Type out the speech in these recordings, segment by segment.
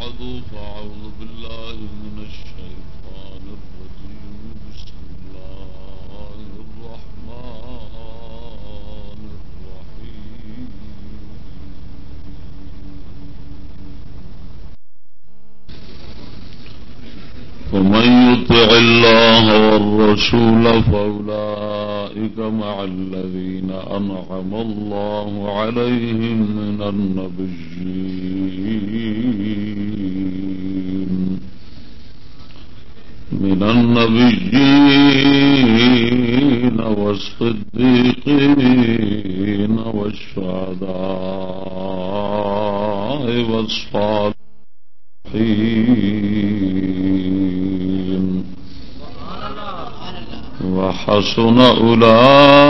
بعد فأعوذ بالله من الشيطان الرجيم. بسم الله الرحمن الرحيم. ومن يطع الله والرسول فأولئك مع الذين أنعم الله عليهم من النبيين. النبيين والصديقين والشهداء والصالحين. وحسن أولئك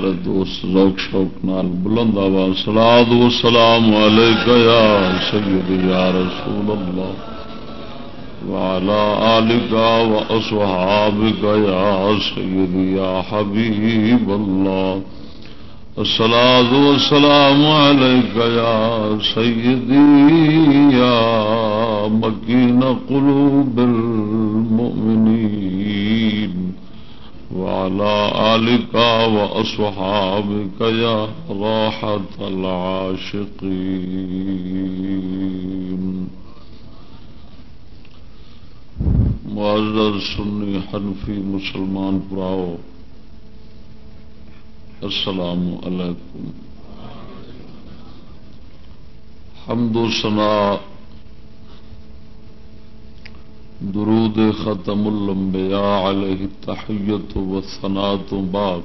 سارے دوست ذوق شوق نال بلند آواز سلاد و سلام علیکہ یا سید یا رسول اللہ وعلى آلك وأصحابك يا سيدي يا حبيب الله الصلاة والسلام عليك يا سيدي يا مكين قلوب المؤمنين وعلى آلك وأصحابك يا راحة العاشقين. معذر سنی حنفی مسلمان پراؤ، السلام علیکم. حمد و سنا درود ختم الانبیاء علیہ تحیت و ثنا تو بعد۔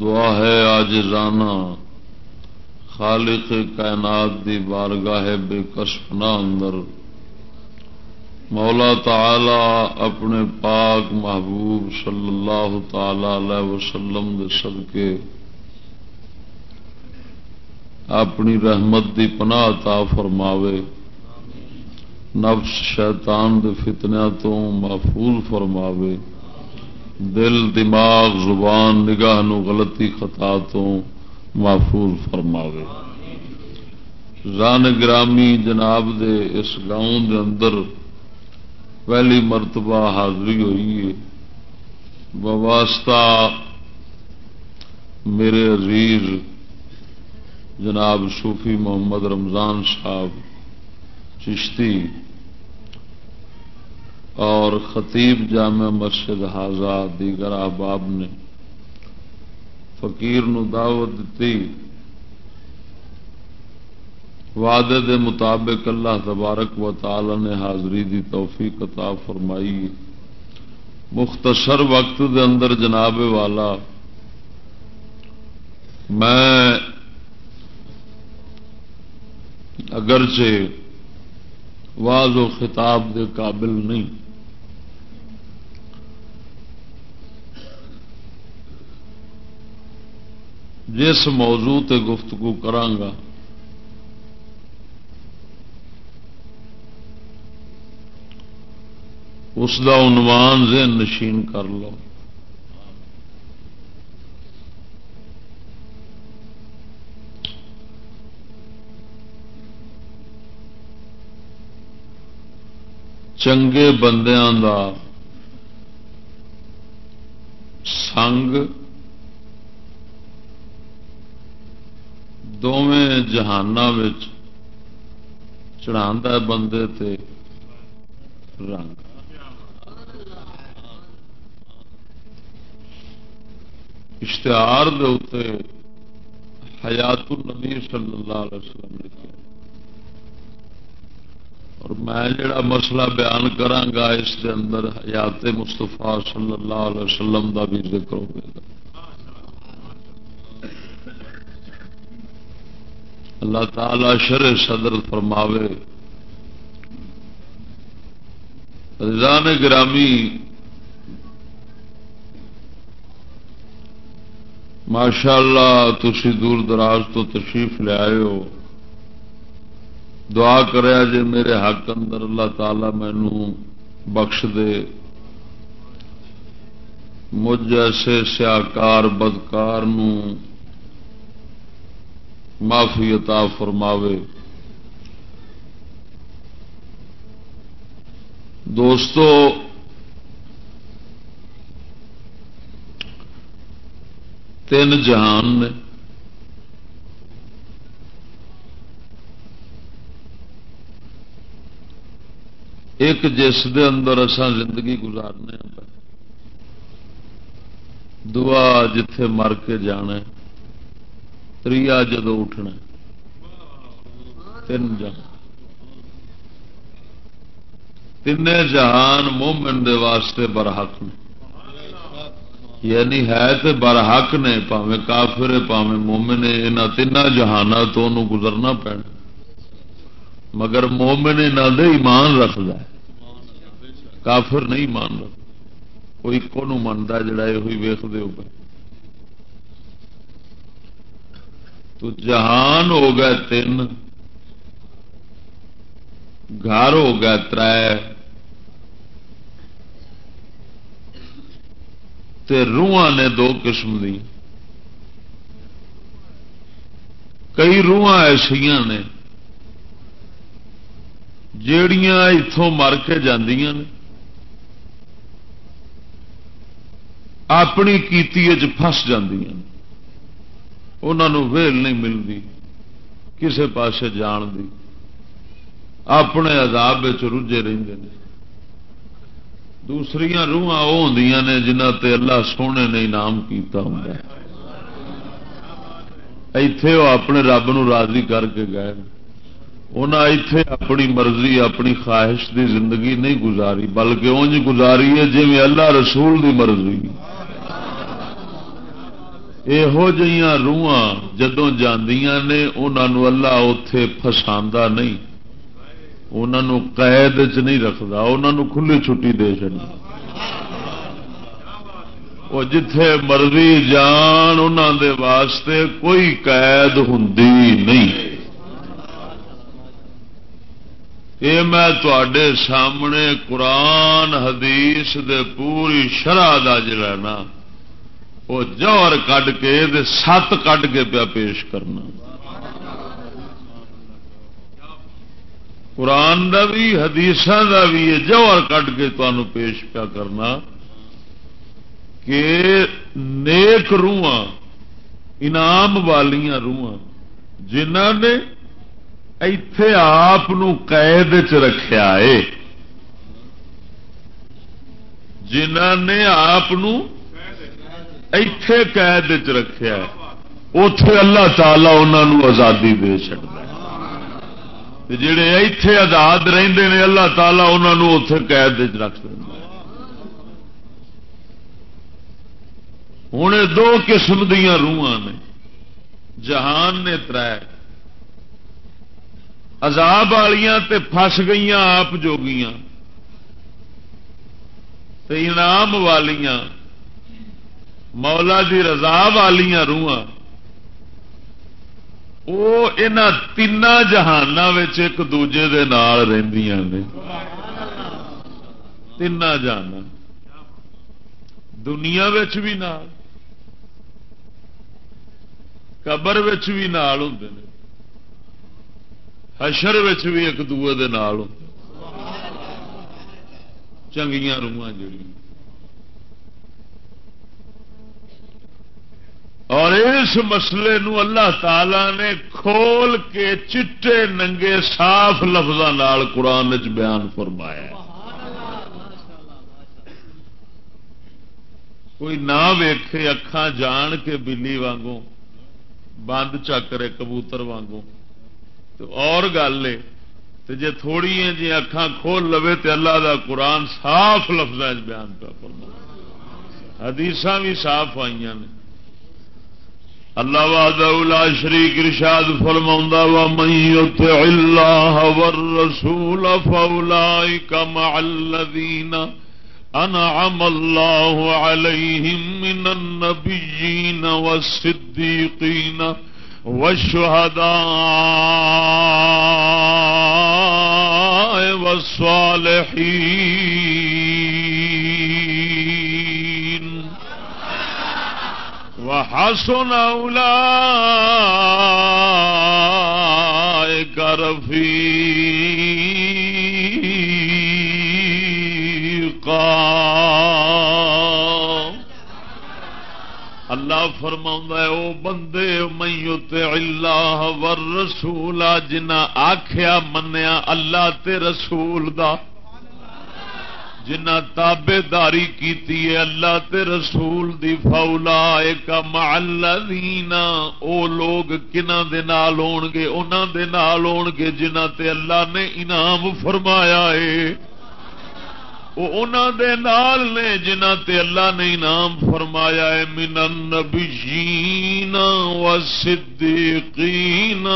دعا ہے آج رانا خالق کائنات دی بارگاہ بے کشفنا اندر۔ مولا تعالی اپنے پاک محبوب صلی اللہ تعالی علیہ وسلم دے صدقے اپنی رحمت دی پناہ تا فرماوے۔ نفس شیطان دے فتنیا تو محفوظ فرماوے۔ دل، دماغ، زبان، نگاہ نو غلطی، خطا تو محفوظ فرماوے۔ ران گرامی جناب دے اس گاؤں دے اندر پہلی مرتبہ حاضری ہوئی ہے۔ واسطہ میرے عزیز جناب صوفی محمد رمضان صاحب، چشتی اور خطیب جامع مسجد حاضہ دیگر احباب نے فقیر نو دعوت دیتی۔ وعدے دے مطابق اللہ تبارک و تعالی نے حاضری دی توفیق عطا فرمائی۔ مختصر وقت دے اندر جناب والا، میں اگرچہ واض و خطاب دے قابل نہیں جس موضوع تے گفتگو کرانگا۔ اس دا عنوان ذہن نشین کر لو۔ چنگے بندیاں دا سنگ دونیں جہان چڑھا بندے تے رنگ اشتہار دے اتنے حیات النبی صلی اللہ علیہ وسلم لکھے اور میں جڑا مسئلہ بیان کرانگا اس کے اندر حیات مستفا صلی اللہ علیہ وسلم دا بھی ذکر ہوگا اللہ تعالی شر صدر فرماوے۔ رضان گرامی ماشاء اللہ تھی دور دراز تو تشریف لے آئے ہو۔ دعا کریا جے میرے حق اندر اللہ تعالی مینو بخش دے۔ مجھ ایسے سیاکار بدکار معافی عطا فرماوے۔ دوستو، تین جہان نے ایک جس دے اندر اسان زندگی گزارنے دعا جتھے مر کے جانا تری جدو اٹھنا تین جہان تین جہان مومن دے واسطے برحق نے یعنی ہے تو برحق نے پاوے کافر پاوے مومن یہاں تین جہانا تو گزرنا پینا مگر مومن نہ دے ایمان رکھد کافر نہیں مان رکھ کوئی کو منتا جڑا یہ ویخ دے تو جہان ہو گئے تین گھر ہو گئے تر روح نے دو قسم دی۔ کئی روح ایسا نے جیڑیاں اتوں مر کے جاندیاں نے۔ اپنی کیتی فس انہوں ویل نہیں ملتی کسے پاسے جان دی۔ اپنے عذاب رجے رہتے ہیں دوسری روح وہ ہوں نے جنہ تے اللہ سونے نے انعام کیتا ہوں اتے وہ اپنے رب نو راضی کر کے گئے انہیں اتے اپنی مرضی، اپنی خواہش دی زندگی نہیں گزاری، بلکہ انج گزاری ہے جی اللہ رسول دی مرضی۔ یہو جہاں روح جدوں جاندیاں نے انہوں اللہ اتے فسا نہیں انہوں قید چ نہیں رکھتا انہوں کھلی چھٹی دے چڑی وہ جتھے مرضی جان انہوں دے واسطے کوئی قید ہوں نہیں یہ میں تے سامنے قرآن حدیث دے پوری شرح کا جڑا نا وہ جوہر کھ کے سات کھ کے پیا پیش کرنا۔ قرآن دا بھی حدیث دا بھی یہ جوہر کٹ کے تمہوں پیش پیا کرنا کہ نیک روح انعام والیاں روح جنہ نے اتے آپ قید چ رکھا ہے جنہ نے آپ اتے قید چ رکھا اتے اللہ تعالی انہوں آزادی دے چڑتا جڑے اتے آزاد رہتے ہیں اللہ تعالیٰ انہوں اتے قید چ رکھ دیں ہوں دو قسم دیا روح نے۔ جہان نے تر عذاب والیاں تے فس گئی آپ جوگیاں۔ تے انعام والیاں۔ مولا دی رضا والیاں روحاں۔ وہ ان تین جہان ایک دوجے دے نال نے۔ تین جہان دنیا بھی نال۔ قبر بھی نال ہوں حشر بھی ایک دوے دے نال ہوں چنگیاں روح جڑی اور اس مسئلے نو اللہ تعالی نے کھول کے چٹے ننگے صاف لفظوں قرآن چ بیان فرمایا کوئی نہ ویکھے اکھان جان کے بلی وانگوں، بند چکرے کبوتر وانگوں۔ تو اور گل ہے جے تھوڑی جی اکھان کھول لو تو اللہ دا قرآن صاف لفظ بیان پہ پڑھنا حدیث بھی صاف آئی نے۔ اللہ وا شریک ارشاد فرما وا من اللہ والرسول فاولئک مع الذین أنعم الله عليهم من النبيين والصديقين والشهداء والصالحين. وحسن أولئك رفيقا اللہ فرما او بندے میت اللہ ور رسول جنا آخیا منیا اللہ تے رسول دا۔ جنا تابے داری کی اللہ تے رسول دی فولا ایک محلہ او لوگ کنہ دے نال ہون گے، انہاں دے نال ہون گے، جنہ تے اللہ نے انعام فرمایا ہے۔ وہ دے نال نے جنہ تے اللہ نے انعام فرمایا ہے، من النبیین و صدیقین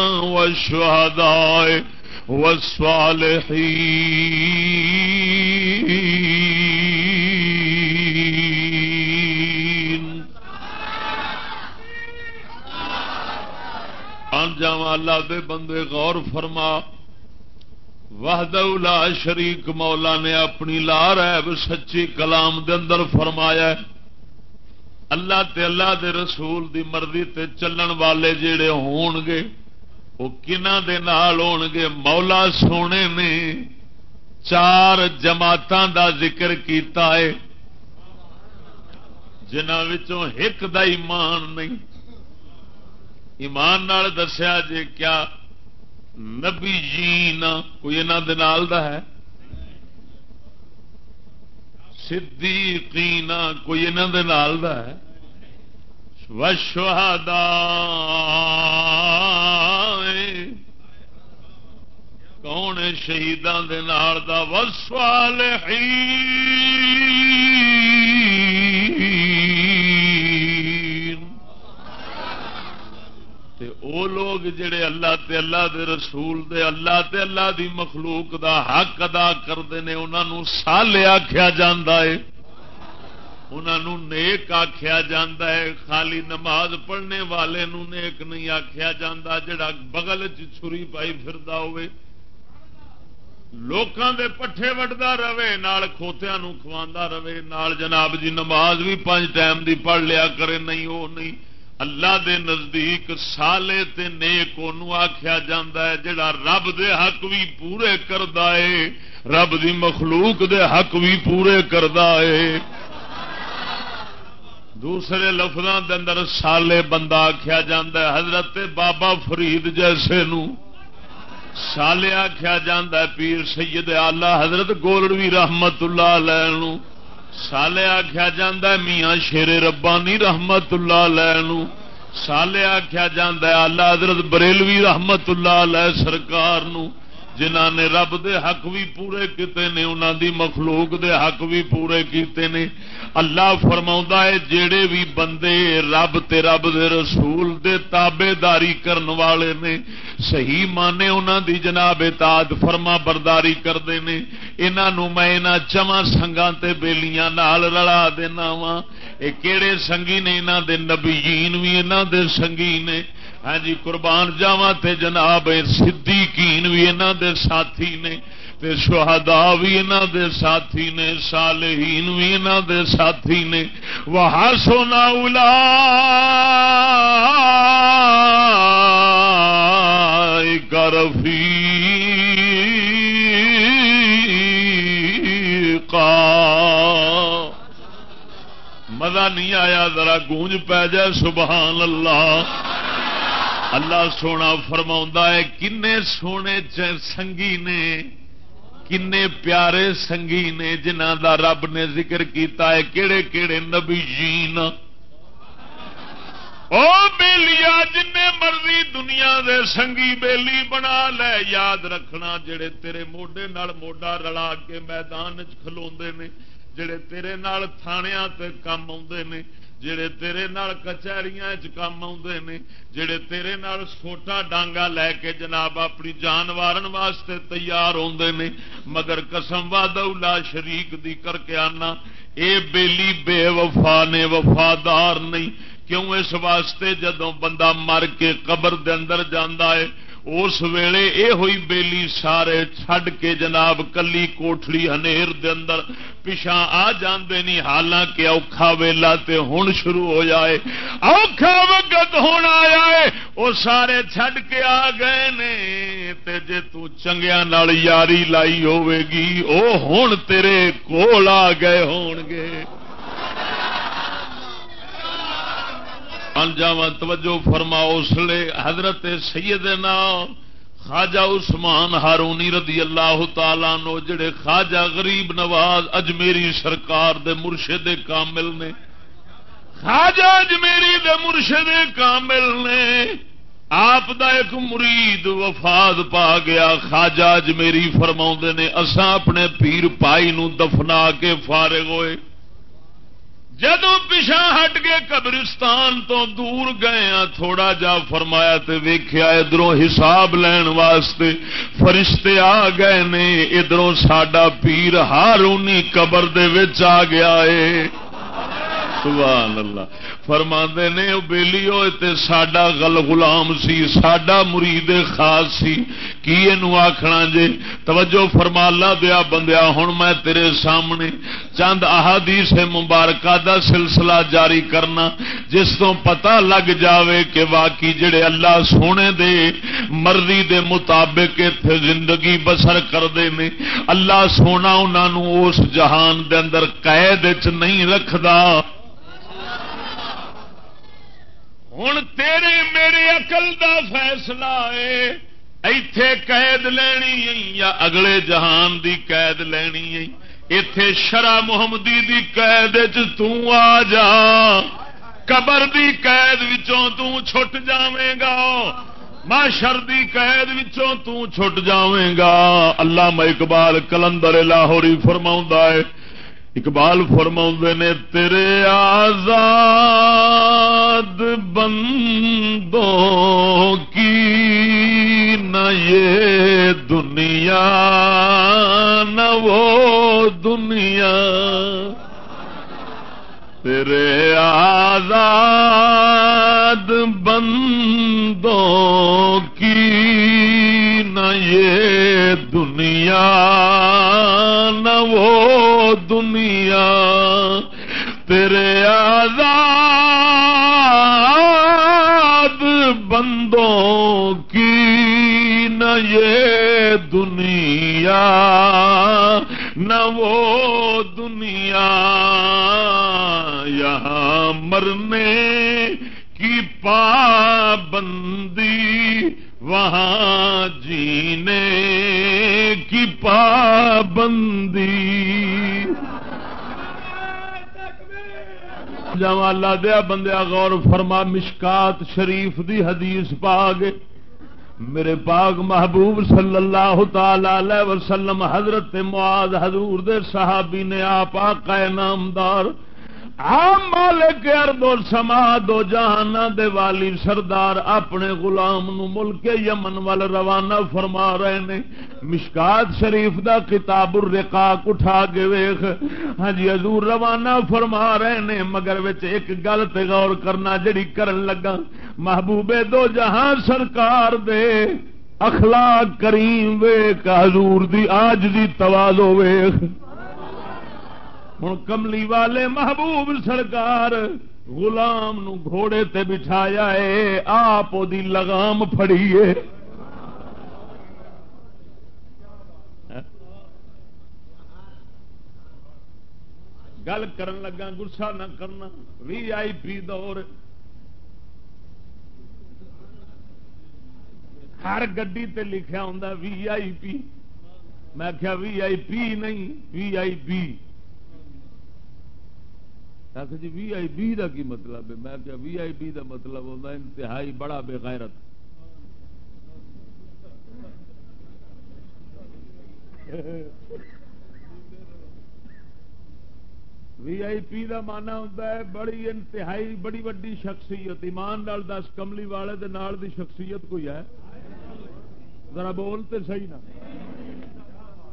و شہداء و صالحین انجام اللہ دے بندے غور فرما وحد لا شریک مولا نے اپنی لا ریب سچی کلام دے اندر فرمایا اللہ تے اللہ دے رسول دی مرضی تے چلن والے جڑے ہون گے وہ کنہ دے نال ہون گے؟ مولا سونے نے چار جماعتاں دا ذکر کیتا ہے۔ جنہوں ایک دا ایمان نہیں۔ ایمان نال دسیا جے کیا نبی جی کوئی یہاں دا ہے؟ صدیقین کوئی یہاں دا ہے۔ وشہدا کون شہیدان دے نال دا وسوالحین تے او لوگ جڑے اللہ تے اللہ دے رسول دے اللہ تے اللہ دی مخلوق دا حق ادا کرتے ہیں انہوں سالے آخیا جا نیک آخیا جا خالی نماز پڑھنے والے نو نیک نہیں آخیا جا جڑا بغل چھری پائی فردا ہوئے۔ لوکاں دے پٹھے وڈدا رہے، نال کھوتیاں نو کھواندا رہے۔ نال جناب جی نماز بھی پانچ ٹائم دی پڑھ لیا کرے، نہیں وہ نہیں۔ اللہ دے نزدیک سالے تے نیک آخیا جا جڑا رب دے حق بھی پورے کردا ہے۔ رب دی مخلوق دے حق بھی پورے کردا ہے۔ دوسرے لفظوں دے اندر سالے بندہ آخیا جا حضرت بابا فرید جیسے نو۔ سالے آخیا جا پیر سید آلہ حضرت گولڑوی رحمت اللہ علیہ سالے آخیا جا میاں شیر ربانی رحمت اللہ لو سالے آخیا جا آلہ حضرت بریلوی رحمت اللہ علیہ سرکار نو۔ جنہ نے رب دے حق بھی پورے کیتے نے انہوں دی مخلوق دے حق بھی پورے کیتے نے۔ اللہ فرما ہے جڑے بھی بندے رب تے رب دے رسول دے تابے داری کرن والے نے، صحیح مانے انہوں دی جناب اطاعت فرما برداری کرتے ہیں انہوں میں یہاں چواں سنگا بیلیاں نال رلا دینا وا یہ کہڑے سنگی نے؟ انہوں دے نبیین بھی انہوں دے سنگی نے۔ ہاں جی قربان جاوا تے جناب صدیقین بھی انہوں دے ساتھی نے، تے شہدا بھی انہوں دے ساتھی نے، صالحین بھی انہوں دے ساتھی نے۔ وہ سونا الا کرفی مزہ نہیں آیا، ذرا گونج پی جائے، سبحان اللہ۔ اللہ سونا فرما ہے کن سونے سنگی نے کن پیارے سنگی نے جنہ دا رب نے ذکر کیتا ہے کہڑے کہڑے نبی جین۔ او بیلیا جن مرضی دنیا دے سنگی بیلی بنا لے، یاد رکھنا جڑے تیرے موڈے نال موڈا رلا کے میدان چلو نے، جڑے تیرے نال تھانیاں تے کام آتے نے۔ جڑے تیرے نال کچہریاں کام آتے نے، جڑے تیرے نال سوٹا ڈانگا لے کے جناب اپنی جان وارن واسطے تیار ہوندے نے، مگر قسم وا شریک دی کر کے آنا، اے بیلی بے وفا نے وفادار نہیں، کیوں اس واسطے جدو بندہ مر کے قبر دے اندر جانا ہے؟ اس ویلے اے ہوئی بیلی سارے چھڈ کے جناب کلی کوٹڑی ہنیر دے اندر پچھا آ جاندے نہیں حالانکہ اوکھا ویلا تے ہن شروع ہو جائے۔ اوکھا وقت ہون آیا ہے وہ سارے چھڈ کے آ گئے نے۔ تے جے تو چنگیا نال یاری لائی ہوے گی او ہن تیرے کول آ گئے ہون گے۔ انجام توجہ فرماؤ اس لیے حضرت سیدنا خواجہ عثمان ہارونی رضی اللہ تعالی نو جڑے خواجہ غریب نواز اجمیری سرکار دے مرشد کامل نے۔ خواجہ اجمیری دے مرشد کامل نے۔ آپ دا ایک مرید وفاد پا گیا، خواجہ اجمیری فرما نے، اساں اپنے پیر پائی نو دفنا کے فارغ ہوئے۔ جدو پچھا ہٹ کے قبرستان تو دور گئے ہاں تھوڑا جا فرمایا تے ویخیا ادھر حساب لین واسطے فرشتے آ گئے نے ادھر ساڈا پیر ہارونی قبر دے آ گیا ہے۔ سبحان اللہ فرما نے بےلی ہوئے ساڈا گل غلام سی، ساڈا مرید خاص سی۔ کی یہ آخنا جے؟ توجہ فرما لا دیا بندیا ہوں میں تیرے سامنے چند احادی سے مبارکہ دا سلسلہ جاری کرنا، جس تو پتا لگ جاوے کہ واقعی جڑے اللہ سونے دے، مرضی دے مطابق اتنے زندگی بسر کرتے ہیں اللہ سونا انہوں اس جہان دے اندر قید چ نہیں رکھدا۔ ہوں تیرے میرے اقل دا فیصلہ ہے۔ ایتھے قید لینی یا اگلے جہان دی قید لینی اتے شرا محمدی دی قید آ جا۔ قبر دی قید وچوں چھٹ جاویں گا۔ ماشر دی قید وچوں چھٹ جاویں گا۔ اللہ اقبال کلندر لاہوری فرماؤں ہے اقبال فرما نے، تیرے آزاد بندوں کی نہ یہ دنیا، نہ وہ دنیا. تیرے آزاد بندوں کی نہ یہ دنیا، نہ وہ دنیا۔ تیرے آزاد بندوں کی نہ یہ دنیا، نہ وہ دنیا۔ یہاں مرنے کی پابندی وہاں جینے کی پابندی۔ جا دیا بندیا غور فرما، مشکات شریف دی حدیث پا گئے میرے پاک محبوب صلی اللہ تعالی وسلم، حضرت معاذ حضور دے صحابی نے آپ آقا نامدار عام مالک ارد و سما دو جہان دے والی سردار اپنے غلام نو ملک یمن وال روانہ فرما رہے نے۔ مشکات شریف دا کتاب الرقاق اٹھا کے ویخ ہاں جی حضور روانہ فرما رہے نے، مگر وچ ایک گل تے غور کرنا جڑی کرن لگا محبوبے دو جہان سرکار دے اخلاق کریم ویخ حضور دی آج دی توازو ویخ ہوں کملی والے محبوب سرکار غلام نو گھوڑے تے بٹھایا ہے آپ دی لگام فڑیے گل کرن لگا گسا نہ کرنا وی آئی پی دور۔ ہر گڈی تے لکھا ہوں وی آئی پی میں کیا وی آئی پی نہیں وی آئی پی آخ جی وی آئی بی کا کی مطلب ہے؟ میں کیا وی آئی بی کا مطلب ہوتا انتہائی بڑا بے غیرت۔ وی آئی پی کا مانا ہوتا ہے بڑی انتہائی بڑی وڈی شخصیت۔ ایمان نال دس، کملی والے دی شخصیت کوئی ہے؟ ذرا بول تو صحیح نہ۔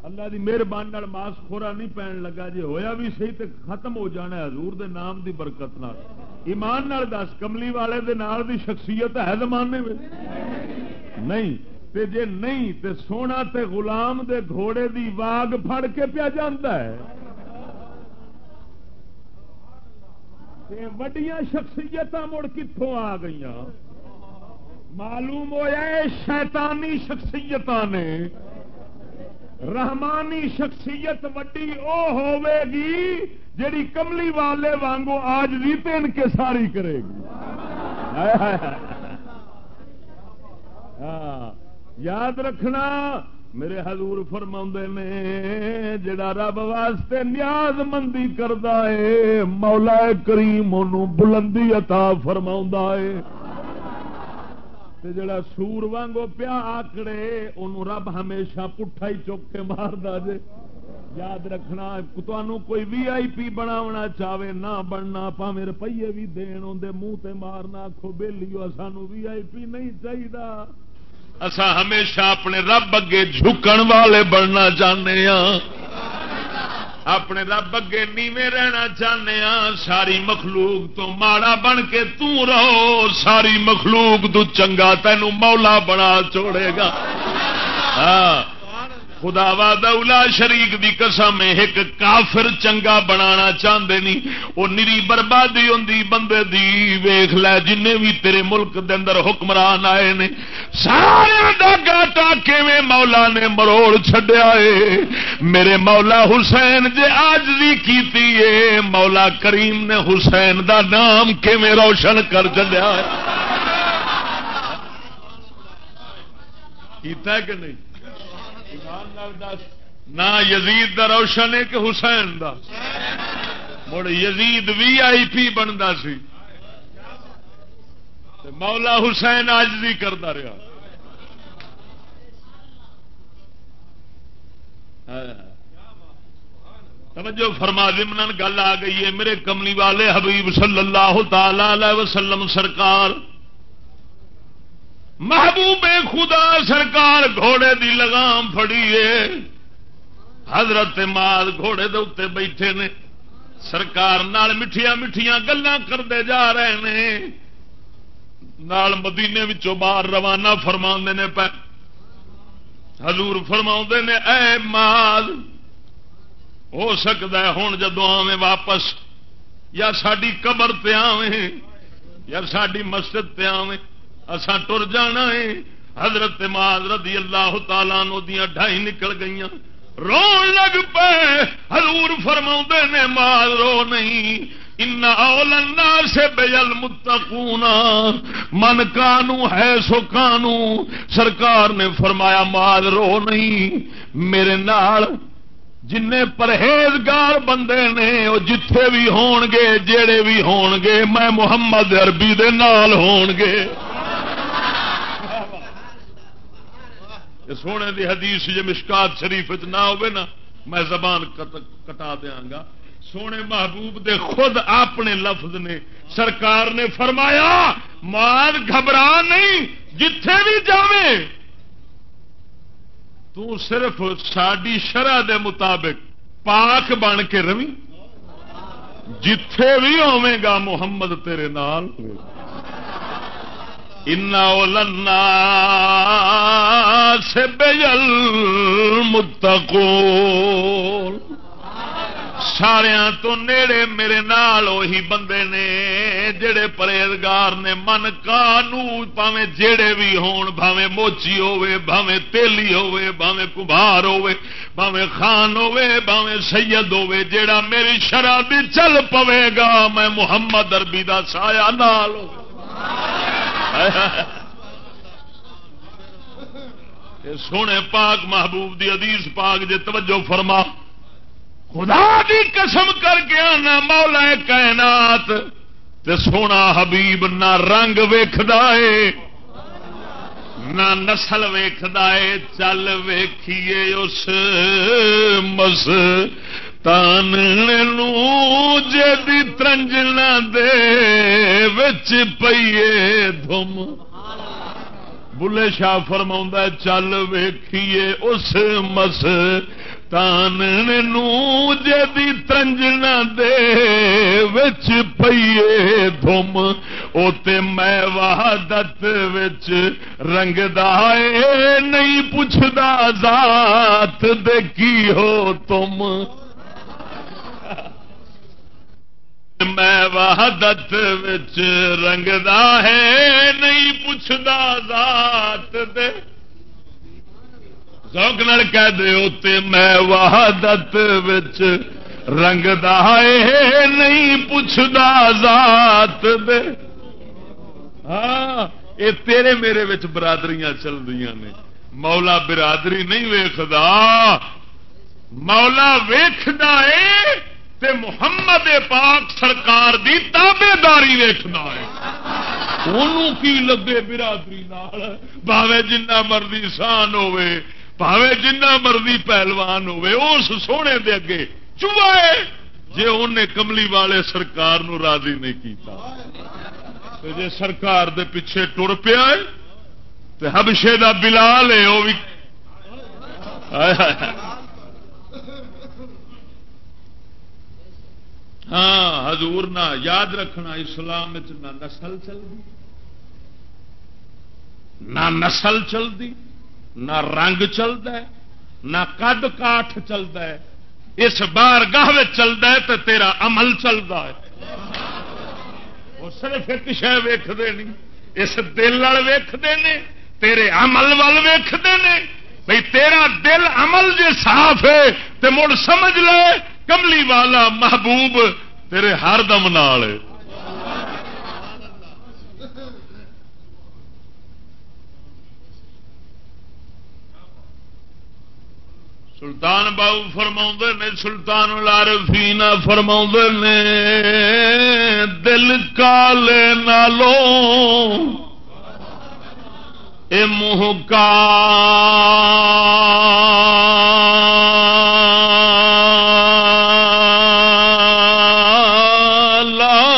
اللہ دی مہربانی ماس خورا نہیں پہن لگا جی ہویا بھی صحیح تے ختم ہو جانا ہے، حضور دے نام دی برکت نال۔ ایمان نال دس، کملی والے دے نال دی شخصیت ہے زمانے میں۔ نہیں، تے جے نہیں، تے سونا تے غلام دے گھوڑے دی واگ پھڑ کے پیا جاندہ ہے۔ وڈیاں شخصیت مڑ کتوں آ گئی معلوم ہوا شیطانی شخصیت نے۔ رحمانی شخصیت وڈی او ہوے گی جیڑی کملی والے وانگو آج بھی تین کے ساری کرے گی۔ ہاں یاد رکھنا، میرے حضور فرما نے جڑا رب واسطے نیاز مندی کرتا ہے، مولا کریم بلندی اتا فرما ہے۔ تے جڑا سور وانگو پیا آکڑے ان رب ہمیشہ پٹھا ہی چوک کے مار دے یاد رکھنا تمہوں کوئی وی آئی پی بناونا چاہے نہ بننا پاوے روپیے بھی دین اندر منہ تے مارنا آخو بہلی سانو وی آئی پی نہیں چاہیے اسا ہمیشہ اپنے رب اگے جھکن والے بننا چاہتے ہاں۔ اپنے رب اگے نیوے رہنا چاہتے ہاں ساری مخلوق تو ماڑا بن کے تو رہو، ساری مخلوق تو چنگا تینوں مولا بنا چھوڑے گا۔ ہاں۔ خدا وا دولا شریک دی قسم، ایک کافر چنگا بنانا چاہتے نہیں وہ نری بربادی ہوں بندے دی ویخ لے جن بھی تیرے ملک دے اندر حکمران آئے نے۔ سارے ڈاگا ٹاکے مولا نے مروڑ چڈیا ہے میرے مولا حسین جے آج بھی کیتی ہے مولا کریم نے حسین دا نام کیویں روشن کر چلیا ہے کیتا ہے کہ نہیں؟ نہ یزید دا روشن ہے کہ حسین دا۔ مڑ یزید وی آئی پی بنتا سی۔ مولا حسین آج بھی کرتا رہا۔ ہاں۔ توجہ فرما دمن گل آ گئی ہے، میرے کملی والے حبیب صلی اللہ تعالی وسلم سرکار محبوب خدا سرکار گھوڑے دی لگام فڑی ہے۔ حضرت ماد گھوڑے دے اتنے بیٹھے نے۔ سرکار نال مٹھیا مٹھیا گلا کرتے جا رہے ہیں نال مدینے باہر روانہ فرما نے پہ۔ حضور فرما نے، اے ماد ہو سکتا ہے ہوں جدو آویں واپس، یا ساری قبر پہ آویں، یا ساری مسجد پہ آویں۔ اسان ٹر جانا ہے۔ حضرت ماد رضی اللہ تعالی نو دیا ڈھائی نکل گئی رو لگ پے۔ حضور فرما نے ماد رو نہیں۔ ان اولنا سے بل متقونا من کانو ہے سو کانو۔ سرکار نے فرمایا ماد رو نہیں۔ میرے نال جن پرہیزگار بندے نے، وہ جتھے بھی ہون گے جڑے بھی ہون گے میں محمد عربی دے نال ہون گے سونے دی حدیث جی مشکات شریف نہ ہوئے نا، میں زبان کٹا دیا گا۔ سونے محبوب دے خود اپنے لفظ نے سرکار نے فرمایا مار گھبرا نہیں، جتھے بھی جاوے۔ تو صرف ساری شرح دے مطابق پاک بن کے روی، جتھے بھی ہوے گا محمد تیرے نال۔ لنا سے بجل متقو سارا تو نیڑے میرے نال وہی بندے نے جڑے پرہیزگار نے من کانو پاوے جڑے بھی ہون بھاوے موچی ہوے بھاوے تیلی ہوے بھاوے کبھار ہوے بھاوے خان ہوے بھاوے سید ہوے جیڑا میری شرابی چل پوے گا، میں محمد اربی دا سایہ نال ہو سونے پاک محبوب دی حدیث پاک جے توجہ فرما۔ خدا دی قسم کر کے آنا مولا کائنات تے سونا حبیب نہ رنگ ویکھدا ہے نہ نسل ویخد چل ویکھیے اس مس تان جی ترنجنا دے وچ پیے دم بلے شاہ فرما چل ویکھیے اس مس تان جی ترنجنا دے وچ پیے دم اوتے میں وحدت وچ رنگ دے نہیں پوچھدا ذات دے کی ہو تم میں وحدت وچ رنگ ہے، نہیں پوچھدا ذات دے۔ ذوق نال کہہ دے اوتے میں وحدت وچ رنگ ہے، نہیں پوچھدا ذات دے۔ ہاں یہ تیرے میرے وچ برادریاں چل رہی نے۔ مولا برادری نہیں ویخدا مولا ویخنا ہے تے محمد پاک سرکار دی تابے داری ویخنا ہے۔ انہوں کی لگے برادری بھاوے جنہ مرضی سان ہوے پاوے جنہ مرضی پہلوان ہوے اس سونے دے اگے چوائے جے انہیں کملی والے سرکار نو راضی نہیں کیتا۔ جے سرکار دے پیچھے ٹر پیا ہے ہبشے دا بلال ہے وہ بھی ہاں حضور نہ یاد رکھنا اسلام نہ نسل چلتی نہ نسل چلتی نہ رنگ چلتا ہے نہ کد کاٹ چلتا ہے اس بار گاہ چلتا ہے تو تیرا عمل چلتا ہے وہ صرف ایک شہ ویختے نہیں اس دل ویختے ہیں تیرے عمل ویختے ہیں بھائی تیرا دل عمل جے صاف ہے تو مڑ سمجھ لے۔ کملی والا محبوب تیرے ہر دم نال سلطان بابو فرما نے، سلطان لارفی فرما نے، دل کالے نالو اے منہ کا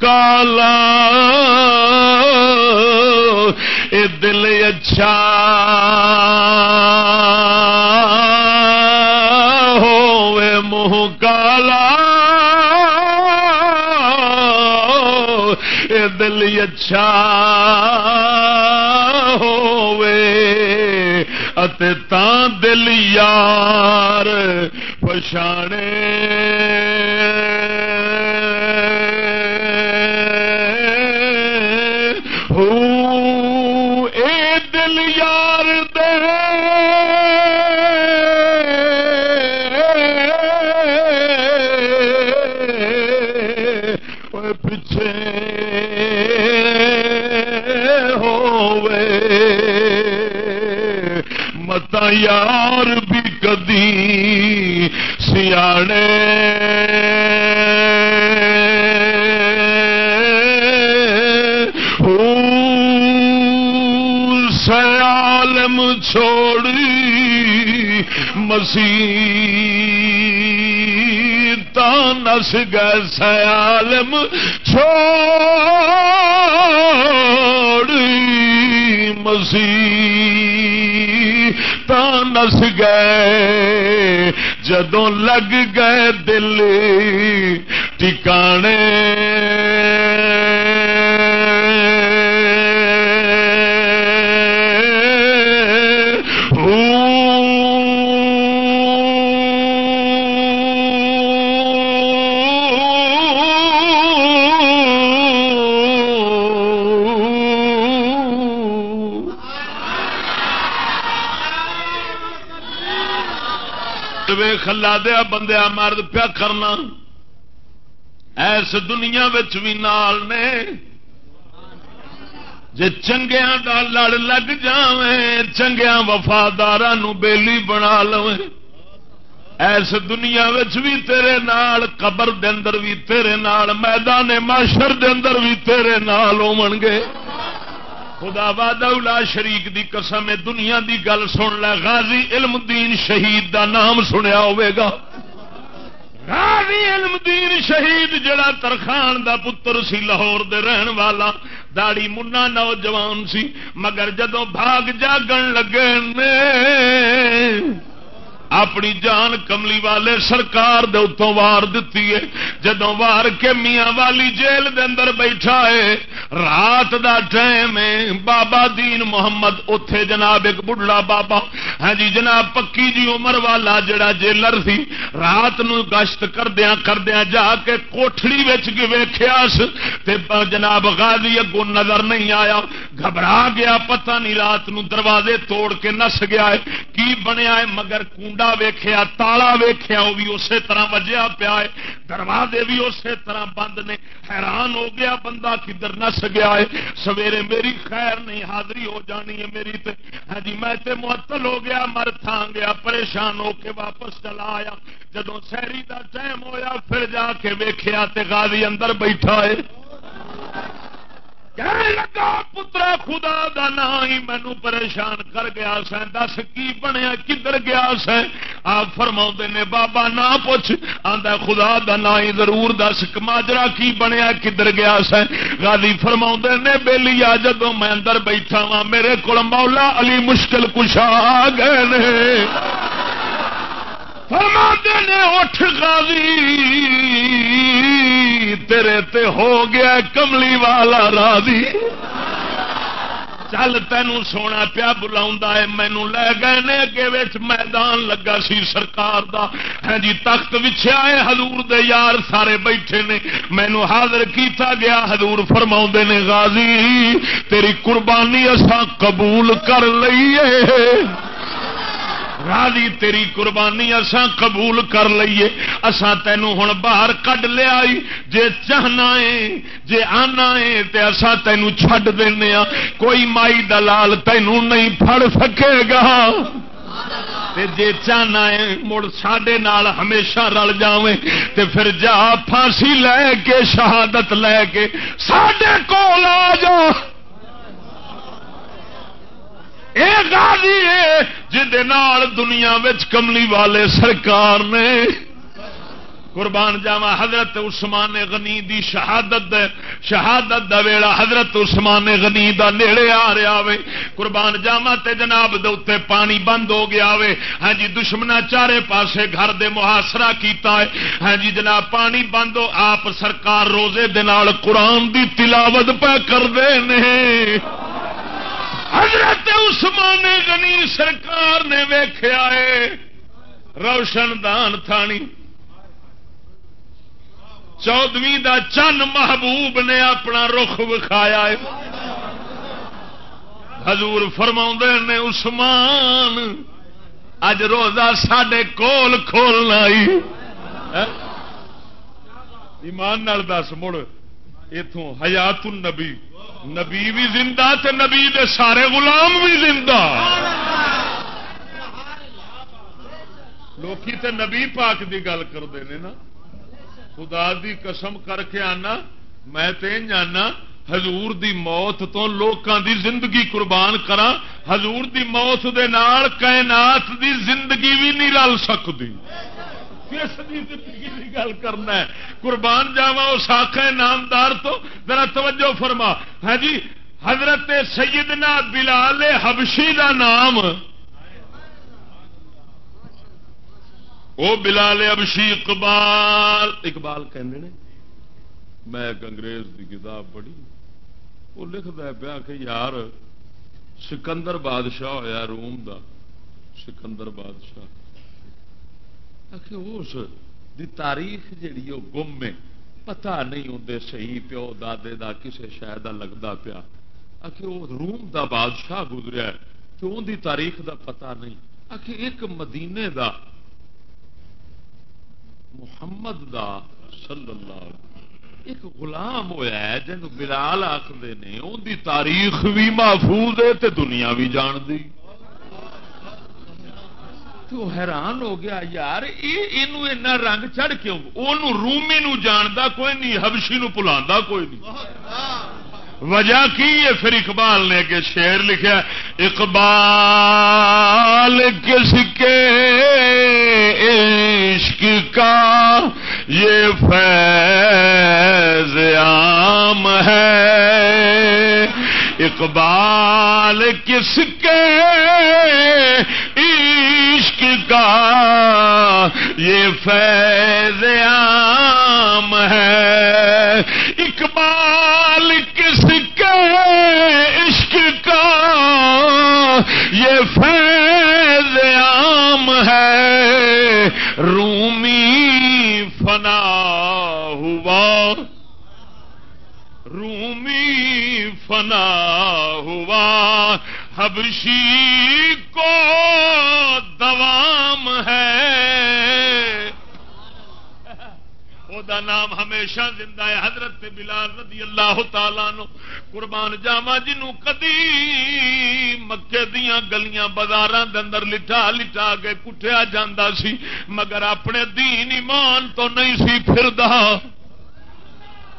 کالا اے دل اچھا ہوے منہ کالا اے دل اچھا ہوے اتے تاں دل یار پچھانے یار بھی کدی سیاڑے سیالم چھوڑی مسیح نس گئے سیالم چھوڑی مسیح۔ نس گئے جدوں لگ گئے دل ٹکانے وے دیا بندیا مرد پیا کرنا۔ ایس دنیا بھی نال نے۔ جے چنگیا دا لڑ لگ جائے چنگیا وفادار بیلی بنا لو ایس دنیا بھی تیرے نال، قبر دے اندر بھی تیرے نال، میدان معاشر دے اندر بھی تیرے نال ہو گے خدا وا شریک دی قسم دنیا دی گل سن لے، غازی علم دین شہید دا نام سنیا ہوئے گا۔ غازی علم دین شہید جڑا ترخان دا پتر سی لاہور دے رہن والا داڑی منا نوجوان سی، مگر جدو بھاگ جاگن لگے نے اپنی جان کملی والے سرکار دے اتوں وار دیتی ہے۔ جدو وار کے میاں والی جیل دے اندر بیٹھا ہے، رات دا ٹائم ہے۔ بابا دین محمد اتے جناب ایک بڑھڑا بابا۔ ہاں جی جناب پکی جی عمر والا جڑا جیلر سی، رات نو گشت کردیا کردیا جا کے کوٹڑی ویخیا جناب غازی اگو نظر نہیں آیا۔ گھبرا گیا، پتہ نہیں رات نو دروازے توڑ کے نس گیا ہے۔ کی بنیا ہے مگر کنڈا ویخیا تالا ویخیا وہ بھی اسی طرح وجیا پیا ہے۔ دروازے بھی اسی طرح بند نے۔ حیران ہو گیا بندہ، کدھر نس گیا ہے؟ سویرے میری خیر نہیں، حاضری ہو جانی ہے میری تے۔ ہاں جی میں تے معطل ہو گیا، مر تھا گیا، پریشان ہو کے واپس چلا آیا۔ جدو سہری دا ٹائم ہویا، پھر جا کے ویخیا تے غازی اندر بیٹھا ہے۔ لگا، پترا خدا دا نا ہی مینو پریشان کر گیا سا، دس کی بنیا، کدھر گیا سا؟ آپ فرما نے، بابا نہ پوچھ آدھا خدا دا نا ہی ضرور دس کماجرا کی بنیا، کدھر گیا سا؟ گالی فرما نے بہلی آ جدو میں اندر بیٹھا وا میرے کو مولا علی مشکل کشا گئے فرما نے اٹھ غازی، تیرے تے ہو گیا کملی والا راضی. چل تین سونا پیا بلا مینو لے گئے نے اگے میدان لگا سی سرکار دا۔ ہاں جی تخت وچھیا ہے حضور دے یار سارے بیٹھے نے۔ مینو حاضر کیتا گیا، حضور فرما نے، غازی، تیری قربانی اساں قبول کر لئیے۔ راضی تیری قربانی اساں قبول کر لئیے۔ اساں تینوں ہن باہر کڈ لیا جے چاہنا ہے، جے آنا ہے، تے اساں تینوں چھڈ دینے ہاں کوئی مائی دلال تینوں نہیں پھڑ سکے گا۔ تے جے چاہنا ہے، مڑ ساڈے نال ہمیشہ رل جاویں۔ تے پھر جا پھانسی لے کے، شہادت لے کے ساڈے کول آ جا۔ دنیا کملی والے سرکار نے قربان جاوا حضرت عثمان غنی دی شہادت شہادت دا ویڑا حضرت عثمان غنی دا نیڑے آ رہا وے۔ قربان جاوا تے جناب دے پانی بند ہو گیا وے۔ ہاں جی دشمنا چارے پاسے گھر دے محاصرہ کیتا ہے۔ ہاں جی جناب، پانی بند ہو، آپ سرکار روزے دے نال قرآن دی تلاوت پہ کر دے نے۔ حضرت عثمان غنی سرکار نے ویخیا ہے۔ روشن دان تھانی۔ چودویں دا چن محبوب نے اپنا رخ وکھایا ہے۔ حضور فرما نے، عثمان، اج روزہ سڈے کول کھولنا ایمان دس، مڑ۔ اتوں حیات النبی نبی بھی زندہ تے نبی دے سارے غلام بھی زندہ۔ لوکی تے نبی پاک دی گل کرتے ہیں نا۔ خدا دی قسم کر کے آنا۔ میں تے جانا حضور دی موت تو لوکاں دی زندگی قربان کرا حضور دی موت دے نال کائنات دی زندگی بھی نہیں رل سکتی گل کرنا ہے۔ قربان جاوا اس آخ نامدار تو۔ ذرا توجہ فرما۔ ہے ہاں جی حضرت سیدنا بلال حبشی دا نام۔ وہ بلال ابشی اقبال۔ اقبال کہ میں ایک انگریز کی کتاب پڑھی۔ وہ لکھتا ہے پیا کہ یار، سکندر بادشاہ ہوا روم دا۔ سکندر بادشاہ۔ اس دی تاریخ جیڑی وہ گم ہے پتا نہیں ہوں صحیح پیو دادے دا کسے شاید لگتا پیا آخر وہ روم دا بادشاہ گزریا تو ان دی تاریخ دا پتا نہیں آخ ایک مدینے دا محمد دا صلی اللہ علیہ ایک غلام ہویا ہے جن بلال آخر نے ان دی تاریخ بھی محفوظ ہے تے دنیا بھی جان دی تو حیران ہو گیا، یار، یہ رنگ چڑھ کیوں؟ رومی نو جاندا کوئی نہیں ہبشی نو بلا کوئی نہیں۔ وجہ کی ہے؟ پھر اقبال نے کہ شیر لکھا اقبال کس کے عشق کا یہ فیض عام ہے؟ اقبال کس کے عشق کا؟ یہ فیض عام ہے۔ اقبال کس کے عشق کا؟ یہ فیض عام ہے۔ رومی فنا ہوا۔ رومی فنا ہوا، حبشی کو دوام ہے۔ دا نام ہمیشہ زندہ ہے، حضرت بلال رضی اللہ تعالی نو قربان جاوا جنو کدی مکے دیا گلیاں بازار اندر لٹا لٹا کے کٹیا جاندہ سی، مگر اپنے دین ایمان تو نہیں سی پھردا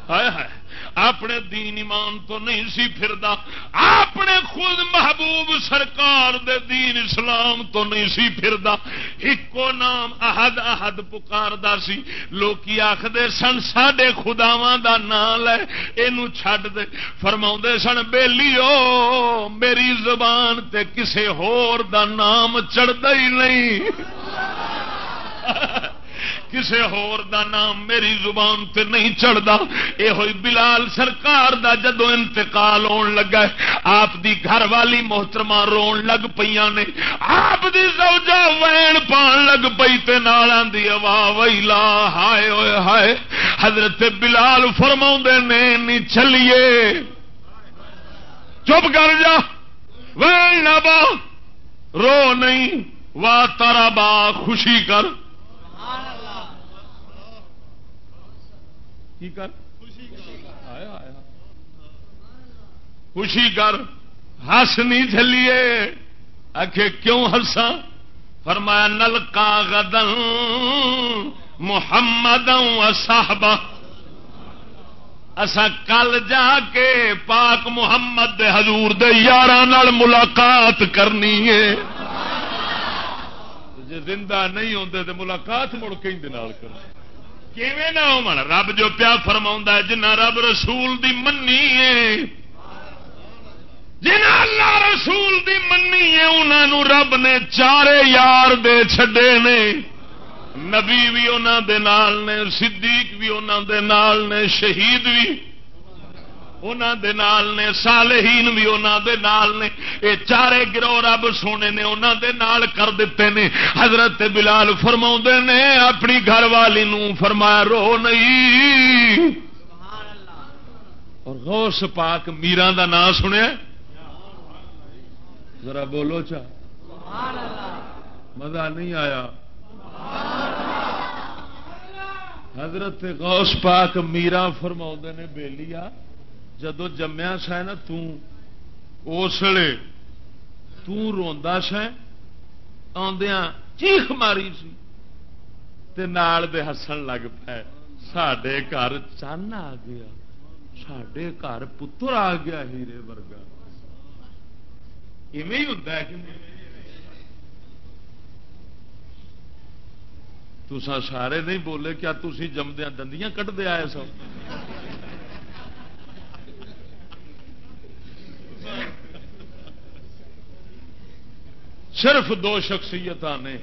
ہائے ہائے۔ اپنے دین ایمان تو نہیں سی پھردا، اپنے خود محبوب سرکار دے دین اسلام تو نہیں سی پھردا۔ ایکو نام احد احد پکاردا سی۔ لوکی آخدے سن، ساڈے خداواں دا نام لے، اینو چھڈ دے۔ فرماوندے سن، بیلیو، میری زبان تے کسے ہور دا نام چڑھدا ہی نہیں۔ کسے ہور دا نام میری زبان تے نہیں چڑھتا یہ ہوئی بلال سرکار دا جدو انتقال ہون لگا ہے، آپ دی گھر والی محترمہ رون لگ پہ نے۔ آپ دی زوجہ وین پان لگ پئی تے نالاں دی واہ ویلا ہائے ہوئے ہائے۔ حضرت بلال فرما نے نہیں چلیے۔ چپ کر جا۔ وین نہ با۔ رو نہیں واہ تارا با، خوشی کر۔ کی کر؟ خوشی کر۔ ہس نہیں چلیے آخ کیوں ہسا فرمایا نل کا گدن محمد صاحب اسا کل جا کے پاک محمد دے حضور دے یار ملاقات کرنی ہے۔ جی زندہ نہیں ہوتے تو ملاقات مڑ کے کر نہ ہو رب جو پیا فرما جنا رب رسول دی منی ہے۔ جنا اللہ رسول دی منی ہے انہوں رب نے چارے یار دے چھڈے نے۔ نبی بھی انہوں دے نال نے، صدیق بھی انہوں دے نال نے، شہید بھی۔ دے نال نے، صالحین بھی دے نال نے۔ یہ چارے گروہ رب سونے نے انہوں دے نال کر دیتے نے۔ حضرت بلال فرما نے، اپنی گھر والی نو فرمایا، رو نہیں۔ اور غوث پاک میران دا نام سنیا۔ ذرا بولو چا۔ مزہ نہیں آیا۔ حضرت غوث پاک میرا فرما نے بےلییا جدو جمیا سا نا تسلے توندا سا آدیا چیخ ماری سی، تے نال دے ہسن لگ پے سڈے گھر چن آ گیا سڈے گھر پتر آ گیا ہیرے ورگا۔ ایویں ہی ہوتا ہے کہ تسا سارے نہیں بولے کیا تھی جمدیا دندیاں کٹتے آئے سو؟ صرف دو شخصیت نے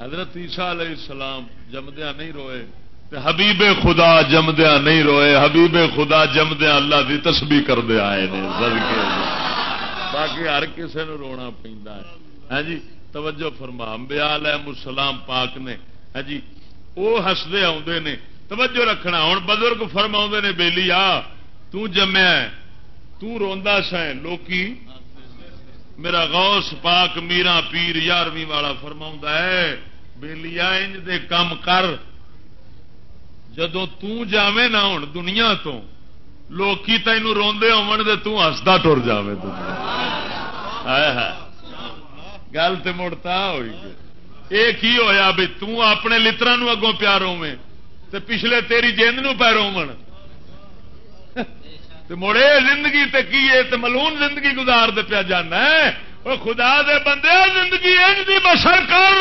حضرت عیسیٰ علیہ السلام جمدیا نہیں روئے حبیب خدا جمدیا نہیں روئے، حبیب خدا جمدیا اللہ کی تسبی کرتے آئے نے باقی ہر کسی نے رونا پہ ہاں جی توجہ فرما بیا مسلام پاک نے۔ ہاں جی وہ ہستے آدھے نے۔ توجہ رکھنا ہوں بزرگ فرما نے بےلی آ تمیا توندا سا لوکی، میرا غوث پاک میرا پیر یارویں والا فرما ہے بےلیا انج دے کام کر جدو تمے نہ ہوں دنیا تو لوکی تینوں روندے ہون دے تستا ٹر جاوے جائے گل تو مڑتا ہوئی یہ کی ہویا بھی تنے لطرا اگوں پیاروں میں تے پچھلے تیری جند نو پیروں من مڑے زندگی تے کی ہے تے ملون زندگی گزار دے پیا جانا ہے۔ وہ خدا دے بندے زندگی ان دی بسر کر۔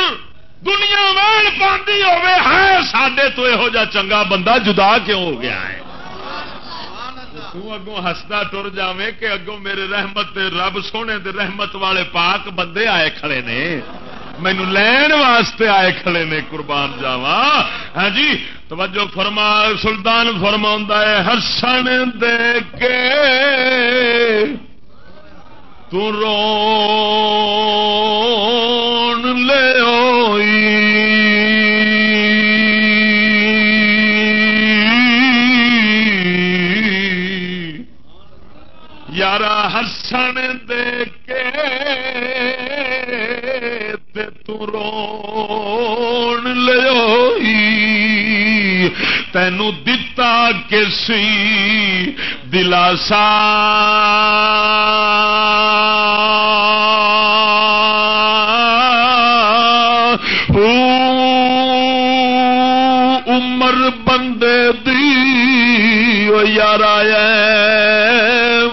دنیا ویل پاندی ہوے ہے سڈے تو یہو جا چنگا بندہ جدا کیوں ہو گیا ہے؟ اگوں ہستا ٹر جائے کہ اگوں میرے رحمت رب، سونے دے رحمت والے پاک بندے آئے کھڑے نے۔ مینو لین واسطے آئے کھڑے نے قربان جاوا ہاں جی توجہ فرما، سلطان فرما ہے ہسن دے کے رو لے یار ہسن دے کے تون لو تینو دتا کسی دلاسا عمر بندے دی یار آیا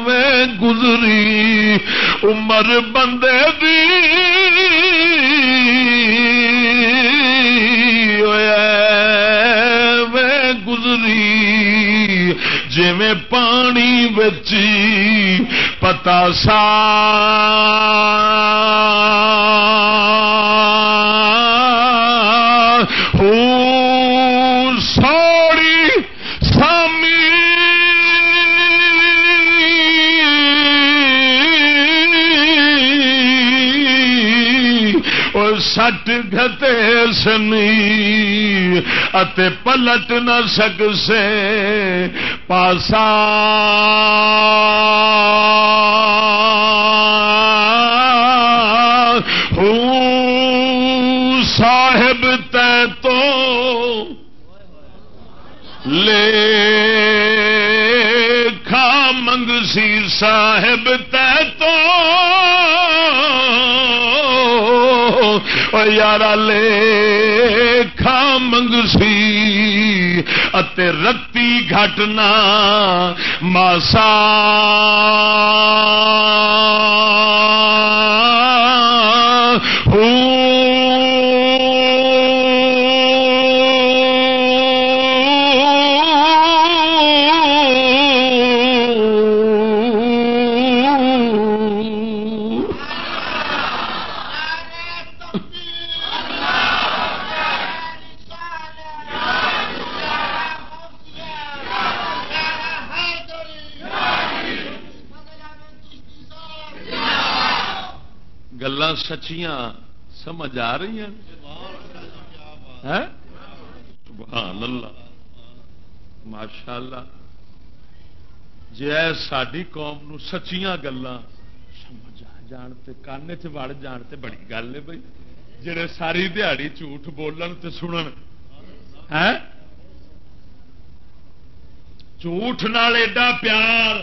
میں گزری عمر بندے دی جویں جی میں پانی بچی پتا سا سٹ گتے سنی اتے پلٹ نہ سک سے پاسا صاحب تے تو لے کھا منگ سی صاحب تے تو۔ یار لے کھا منگ سی رتی گھٹنا ماسا سچیاں سمجھ آ رہی ہیں؟ سبحان اللہ۔ ماشاء اللہ جی ساری قوم نو سچیاں گلان سمجھ آ جان کان چ وڑ جان تے بڑی گل ہے بھائی جڑے ساری دیہڑی جھوٹ بولن تے سنن۔ جھوٹ نال ایڈا پیار،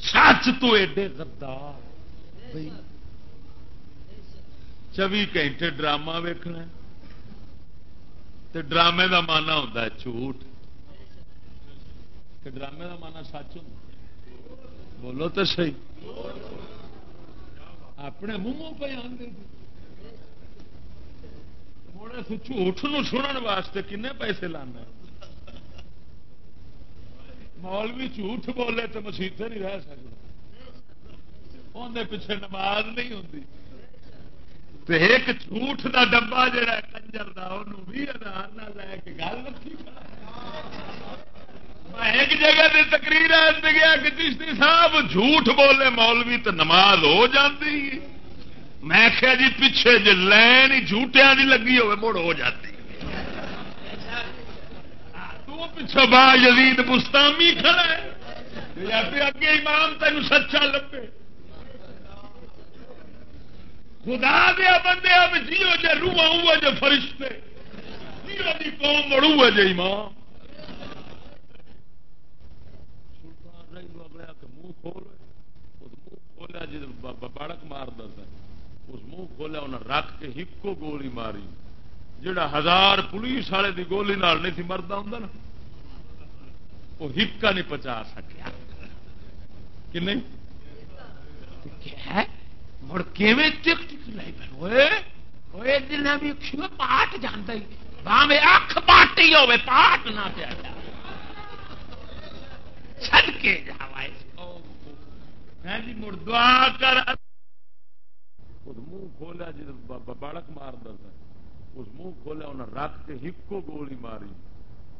سچ تو ایڈے غدار۔ بھائی چوبی گھنٹے ڈرامہ ویکنا ڈرامے کا مانا ہوتا ہے جھوٹ۔ ڈرامے کا مانا سچ ہوں بولو تو سی اپنے منہ پہ آدھے ہوں جھوٹ سنن واسطے کنے پیسے لانا مولوی جھوٹ بولے تو مسیطے نہیں رہ سکتے اندر پیچھے نماز نہیں ہوتی ایک جھوٹ دا ڈبا جہا کنجر دا کا بھی ہزار نہ لے کے گل رکھی۔ میں ایک جگہ سے تقریر گیا کہ چشتی صاحب جھوٹ بولے مولوی تو نماز ہو جاتی میں کیا جی پیچھے جی لین ہی جھوٹیا کی لگی ہوئے، مڑ ہو جاتی تو پچھو با یزید بستامی کھڑا ہے۔ جی اگے امام تین سچا لبے۔ خدا دیا بندے جیو جے روح ہوئے جے فرشتے۔ جیو جی قوم مڑو ہے جے امام سلطان رہی اگلے کہ منہ کھول اس منہ کھولیا جی بڑک مار دس اس منہ کھولیا انہیں رکھ کے ہکو گولی ماری۔ جڑا ہزار پولیس والے دی گولی نال نہیں تھی مرد ہوں نا وہ ہکا نہیں پچا سکیا۔ کہ نہیں؟ مڑ ٹک ٹک لائی پھر دن بھی پاٹ جانا باوے اکھ پاٹی ہوے پاٹ نہ پیا چھڈ کے جی مڑ دعا کر منہ کھولیا جی بڑک مار دس اس منہ کھولیا انہیں رکھ کے ہکو گولی ماری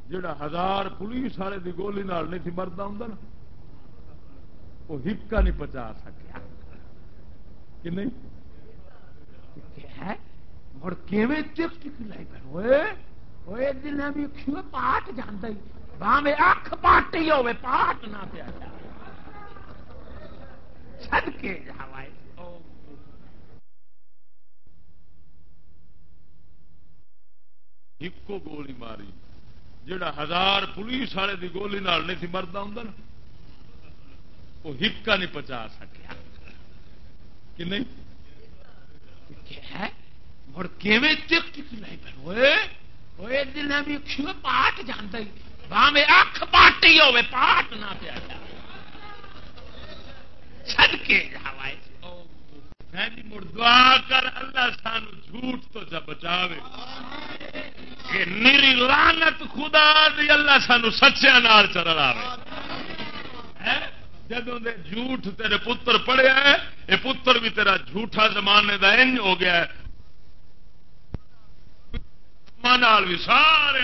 جڑا ہزار پولیس والے دی گولی نال نہیں تھی مرد ہوں نا وہ ہکا نہیں پچا سکیا کہ نہیں؟ مڑ ٹک ٹک لائی پھر؟ دن بھی پاٹ جانا باوے اکھ پاٹی ہوے پاٹ نہ پیا چھڈ کے جاوائے۔ ایکو گولی ماری۔ جڑا ہزار پولیس والے دی گولی نال نہیں تھی مرد ہوں وہ ہکا نہیں پچا سکیا۔ کہ نہیں؟ مڑ ٹک ٹک لائی پھر دن بھی پاٹ جانا باوے اکھ پاٹی ہوے پاٹ نہ پیا چھڈ کے جاوائے جی مڑ دعا کر اللہ سان جھوٹ تو بچاوے۔ کہ نیری لانت خدا دی اللہ سانو سچیا نال چل آئے جدوں دے جھوٹ تیرے پتر پڑیا ہے یہ پتر بھی تیرا جھوٹا زمانے دا انج ہو گیا ہے۔ بھی سارے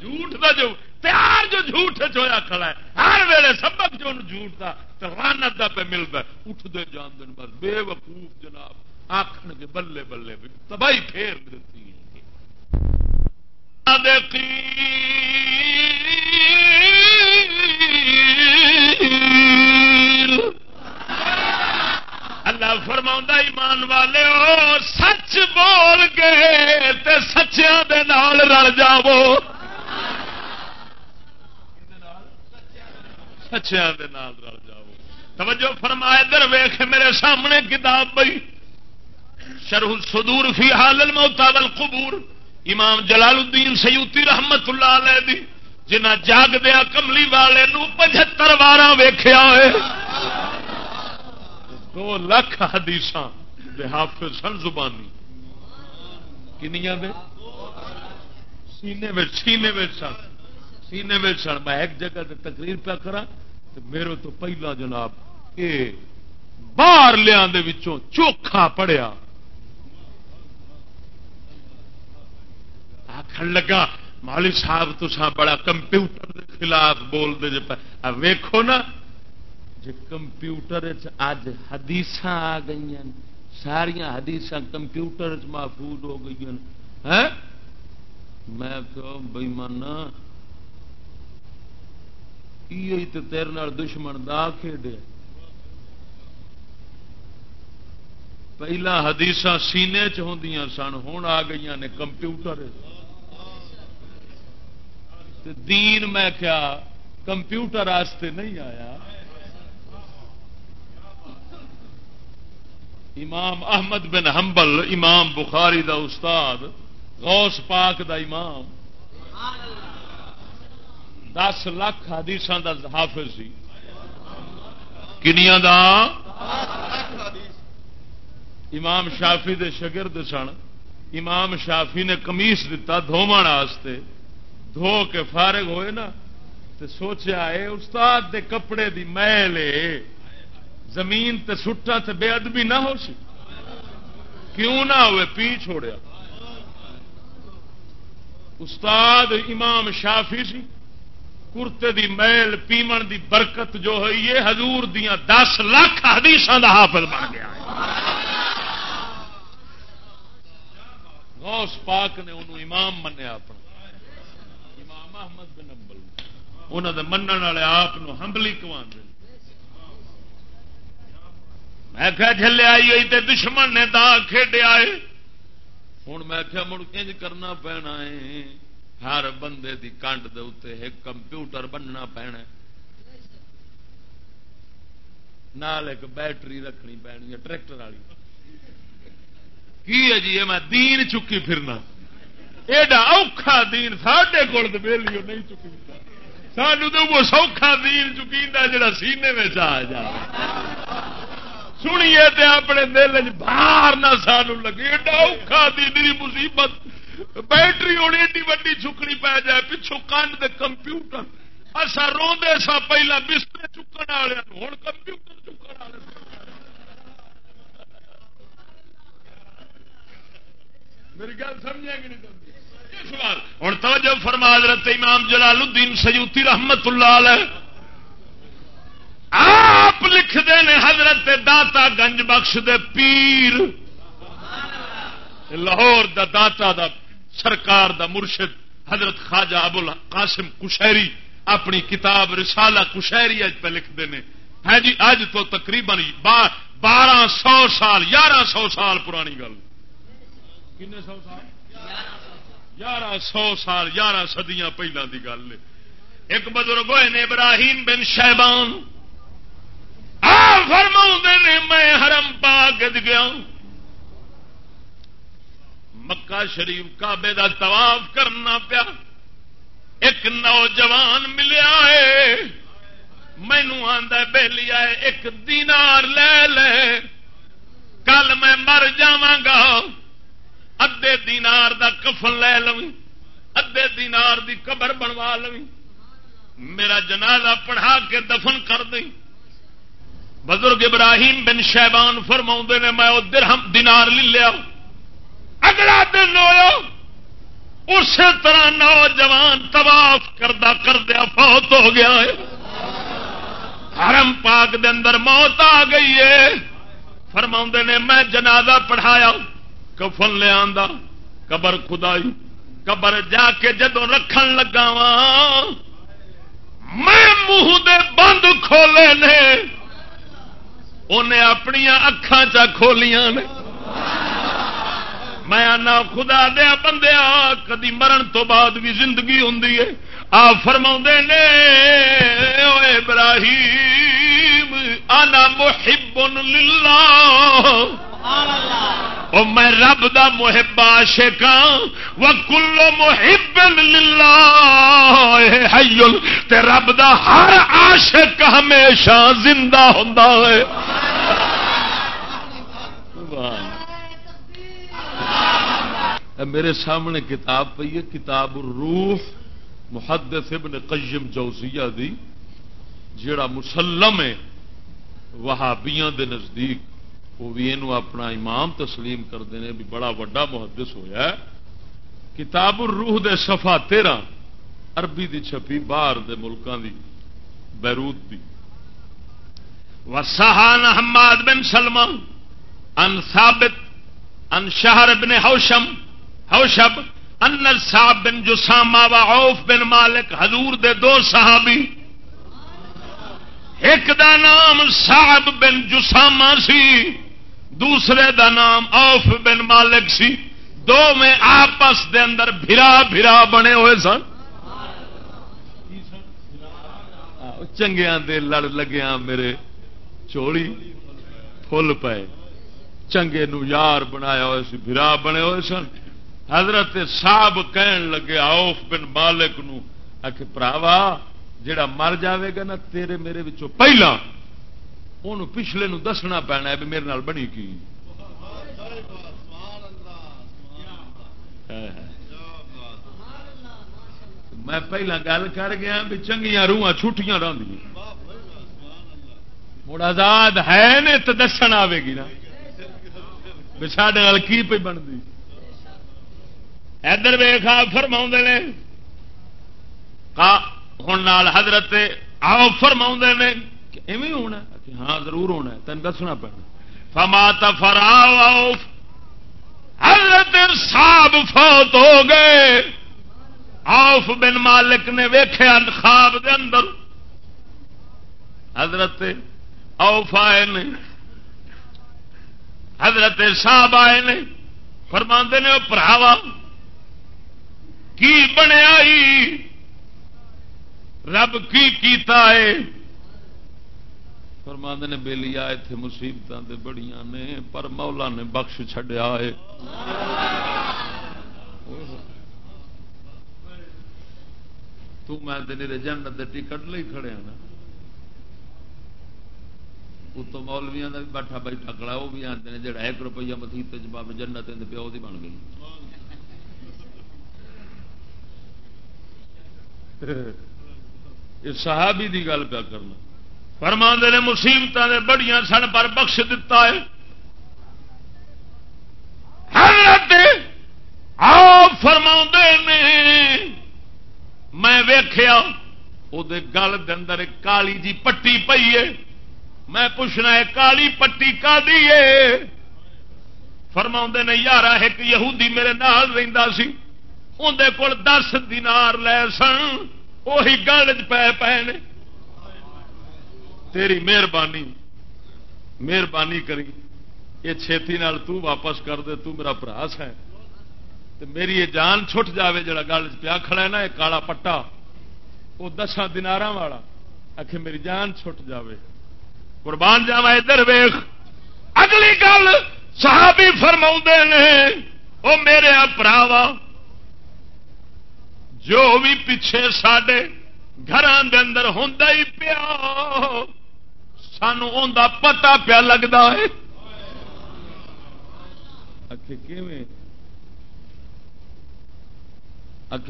جھوٹ دا جو پیار جو جھوٹ چویا کھڑا ہے، ہر ویلے سبق جو جھوٹ دا تو رانت دا پہ ملتا ہے۔ اٹھ دے جان دن بس، بے وقوف جناب آخر کے بلے بلے تباہی پھیر دیتی ہے اللہ فرما ایمان والے ہو، سچ بول کے تے سچیا رل جاو سچیا رل جاؤ۔ توجہ فرمائے در ویخ میرے سامنے کتاب پی شرح سدور فی حال الموتا والقبور۔ امام جلال الدین سیوتی رحمت اللہ علیہ دی۔ جنہ جاگ دیا کملی والے پچہتر بار ویخیا دو لکھ حدیث حافظ سن زبانی۔ کنیا دے؟ سینے میں سینے میں سن، سینے میں سن۔ میں ایک جگہ تے تقریر پہ کرا تو میرے تو پہلا جناب یہ باہر لیا چوکھا پڑیا۔ آخر لگا مالی صاحب تو بڑا کمپیوٹر کے خلاف بولتے جی ویکو نا جی کمپیوٹر اج حدیث آ گئی ساریا حدیث کمپیوٹر محفوظ ہو گئی ہاں؟ میں کہ مانا یہ تو تیرے دشمن دا کھیڈیا پہلا حدیث سینے چ ہوں سن ہوں آ گئی نے کمپیوٹر دین میں کیا کمپیوٹر آستے نہیں آیا؟ امام احمد بن حنبل، امام بخاری دا استاد، غوث پاک دا امام. دس لاکھ حدیث دا حافظ سی۔ کنیا دا؟ امام شافی دے شگرد سن۔ امام شافی نے کمیس دتا دھومن دھو کے فارغ ہوئے نا تو سوچا ہے، استاد دے کپڑے دی میل زمین تے سٹا تے بے ادبی نہ ہو سی۔ کیوں نہ ہوئے، پی چھوڑیا۔ استاد امام شافی سی، کرتے دی میل پیمن دی برکت جو ہوئی یہ حضور دیا دس لاکھ حدیث دا حافظ بن گیا۔ غوث پاک نے انہوں امام منیا اپنا۔ احمد بن امبل انہوں نے من والے آپ ہمبلی کما میں کیا جلے آئی ہوئی تے دشمن نے دا کھیڈیا ہے ہوں میں کیا مڑ کنج کرنا پینا ہے. ہر بندے دی کنڈ دے اتنے ایک کمپیوٹر بننا پینا نال ایک بیٹری رکھنی پینی ہے، ٹریکٹر والی. کی ہے جی؟ میں دین چکی پھرنا. ایڈا اوکھا دین ساڈے کول تو ویلی نہیں چکی سانو تو وہ سوکھا دین چکی جڑا سینے میں آ جائے۔ سنیے تے اپنے دل باہر نہ سانو لگے۔ ایڈا اوکھا دی مصیبت۔ بیٹری ہونی ایڈی وڈی چکنی پی جائے پچھو کنڈ دے کمپیوٹر۔ اصا روندے سا پہلا بستر چکن والے ہوں کمپیوٹر چکن والے میری گل کہ نہیں ہوں توجہ فرما حضرت امام جلال الدین سیوتی رحمت اللہ علیہ، آپ لکھتے ہیں حضرت داتا گنج بخش دے پیر۔ لاہور دا داتا دا سرکار دا مرشد حضرت خواجہ ابو قاسم کشہری اپنی کتاب رسالہ کشہری اج پہ لکھتے ہیں۔ ہے جی اج تو تقریباً بارہ سو سال، یارہ سو سال پرانی گل۔ کن سو سال؟ یارہ سو سال، یارہ سدیاں پہلے کی گل ایک بزرگ ہوئے نے ابراہیم بن شہبان فرما نے، میں حرم پاک گیا مکہ شریف کابے کا طواف کرنا پیا۔ ایک نوجوان ملیا ہے۔ مینو آدھا بے لیا ایک دینار لے لے۔ کل میں مر جا ادے دینار دا کفن لے لو ادے دینار دی قبر بنوا لو میرا جنازہ پڑھا کے دفن کر دیں۔ بزرگ ابراہیم بن شہبان فرما نے، میں وہ درہم دینار لے لیا۔ اگلا دن ہو اسی طرح نوجوان طواف کردہ کردیا فوت ہو گیا ہے۔ حرم پاک دے اندر موت آ گئی ہے۔ فرما نے، میں جنازہ پڑھایا۔ کفن لیا قبر خدائی، قبر جا کے جدو رکھن لگا وا میں منہ دے بند کھولے نے انہیں اپنیا اکھان چا کھولیاں نے۔ میں آنا خدا دیا بندیا، کدی مرن تو بعد بھی زندگی ہوں آ فرما نے ابراہیم آنا محب للہ۔ او میں رب دا محب عاشق ہاں و کلو محب للہ حیل تے رب دا ہر عاشق ہمیشہ زندہ ہوندا ہے۔ میرے سامنے کتاب پی ہے، کتاب روح محدث ابن قیم جوزیہ دی، جیڑا مسلم ہے، وہابیاں دے نزدیک، وہ بھی یہ اپنا امام تسلیم کرتے ہیں بھی بڑا وڈا محدث ہویا ہے۔ کتاب الروح دے صفحہ تیرہ، عربی دی چھپی باہر دے ملکوں دی، بیروت دی۔ وسان حماد بن سلمان ان ثابت ان شہر بن ہوشم ہوشب ان صاحب بن جسامہ و عوف بن مالک حضور دے دو صحابی۔ ایک دا نام صاحب بن جسامہ سی، دوسرے دا نام اوف بن مالک سی۔ دو میں آپس دے اندر بھرا بھرا بنے ہوئے سن۔ چنگیا دے لڑ لگیا میرے چوڑی فل پے چنگے نو یار بنایا ہوئے سی، بھرا بنے ہوئے سن۔ حضرت صاحب کہن لگے آف بن مالک نو آخ پراوا جڑا مر جاوے گا نا، تیرے میرے پہلا ان پچھلے نو دسنا پینا ہے بھی میرے نال بنی کی۔ میں پہلا گل کر گیا بھی چنگیا روح چھٹیاں رہی مڑ آزاد ہے نے تو دس آئے گی نا۔ سڈے کی پہ بنتی؟ ادھر ویخا فرما نے۔ ہوں حضرت آؤ فرما نے ایویں ہونا ہاں ضرور ہونا تین دسنا پڑنا فما تفرا حضرت صاحب فوت ہو گئے۔ آف بن مالک نے ویخیا خواب دے اندر۔ حضرت اوف آئے نے۔ حضرت صاحب آئے نے۔ فرما نے وہ پراوا کی بنیا رب کی کیتا ہے؟ فرماند نے بےلی آئے تھے مصیبت بڑی نے، پر مولا نے بخش چڈیا ہے۔ تو میں جنت ٹکٹ لے کھڑے ہاں نا۔ اتو مولویا کا بھی بیٹھا بیٹھا کڑا وہ بھی آتے ہیں جڑا ایک روپیہ مسیحت باب جنت پیو کی بن گئی۔ یہ صحابی دی گل پیا کرنا۔ فرما نے مصیبت نے بڑی سن پر بخش دتا ہے۔ حضرت آپ فرما نے، میں ویخیا وہ گل اندر کالی جی پٹی پئی ہے۔ میں پوچھنا ہے، کالی پٹی کا دیے فرما نے یار ایک یہودی میرے نال رہتا سی۔ اندر کول دس دینار لے سن وہی گل پے پے نے تیری مہربانی مہربانی کری۔ یہ چھتی نال تو واپس کر دے، تو میرا پراس ہے میری یہ جان چھٹ جاوے جڑا گل پیا کھڑا ہے نا، یہ کالا پٹا۔ وہ دساں دنار والا۔ آخ میری جان چھٹ جاوے۔ قربان جاوا ادھر ویخ اگلی گل صحابی فرما نے وہ میرے پراوا جو بھی پیچھے سڈے گھر اندر ہوں ہی پیا، سانو پتا پیا لگتا ہے۔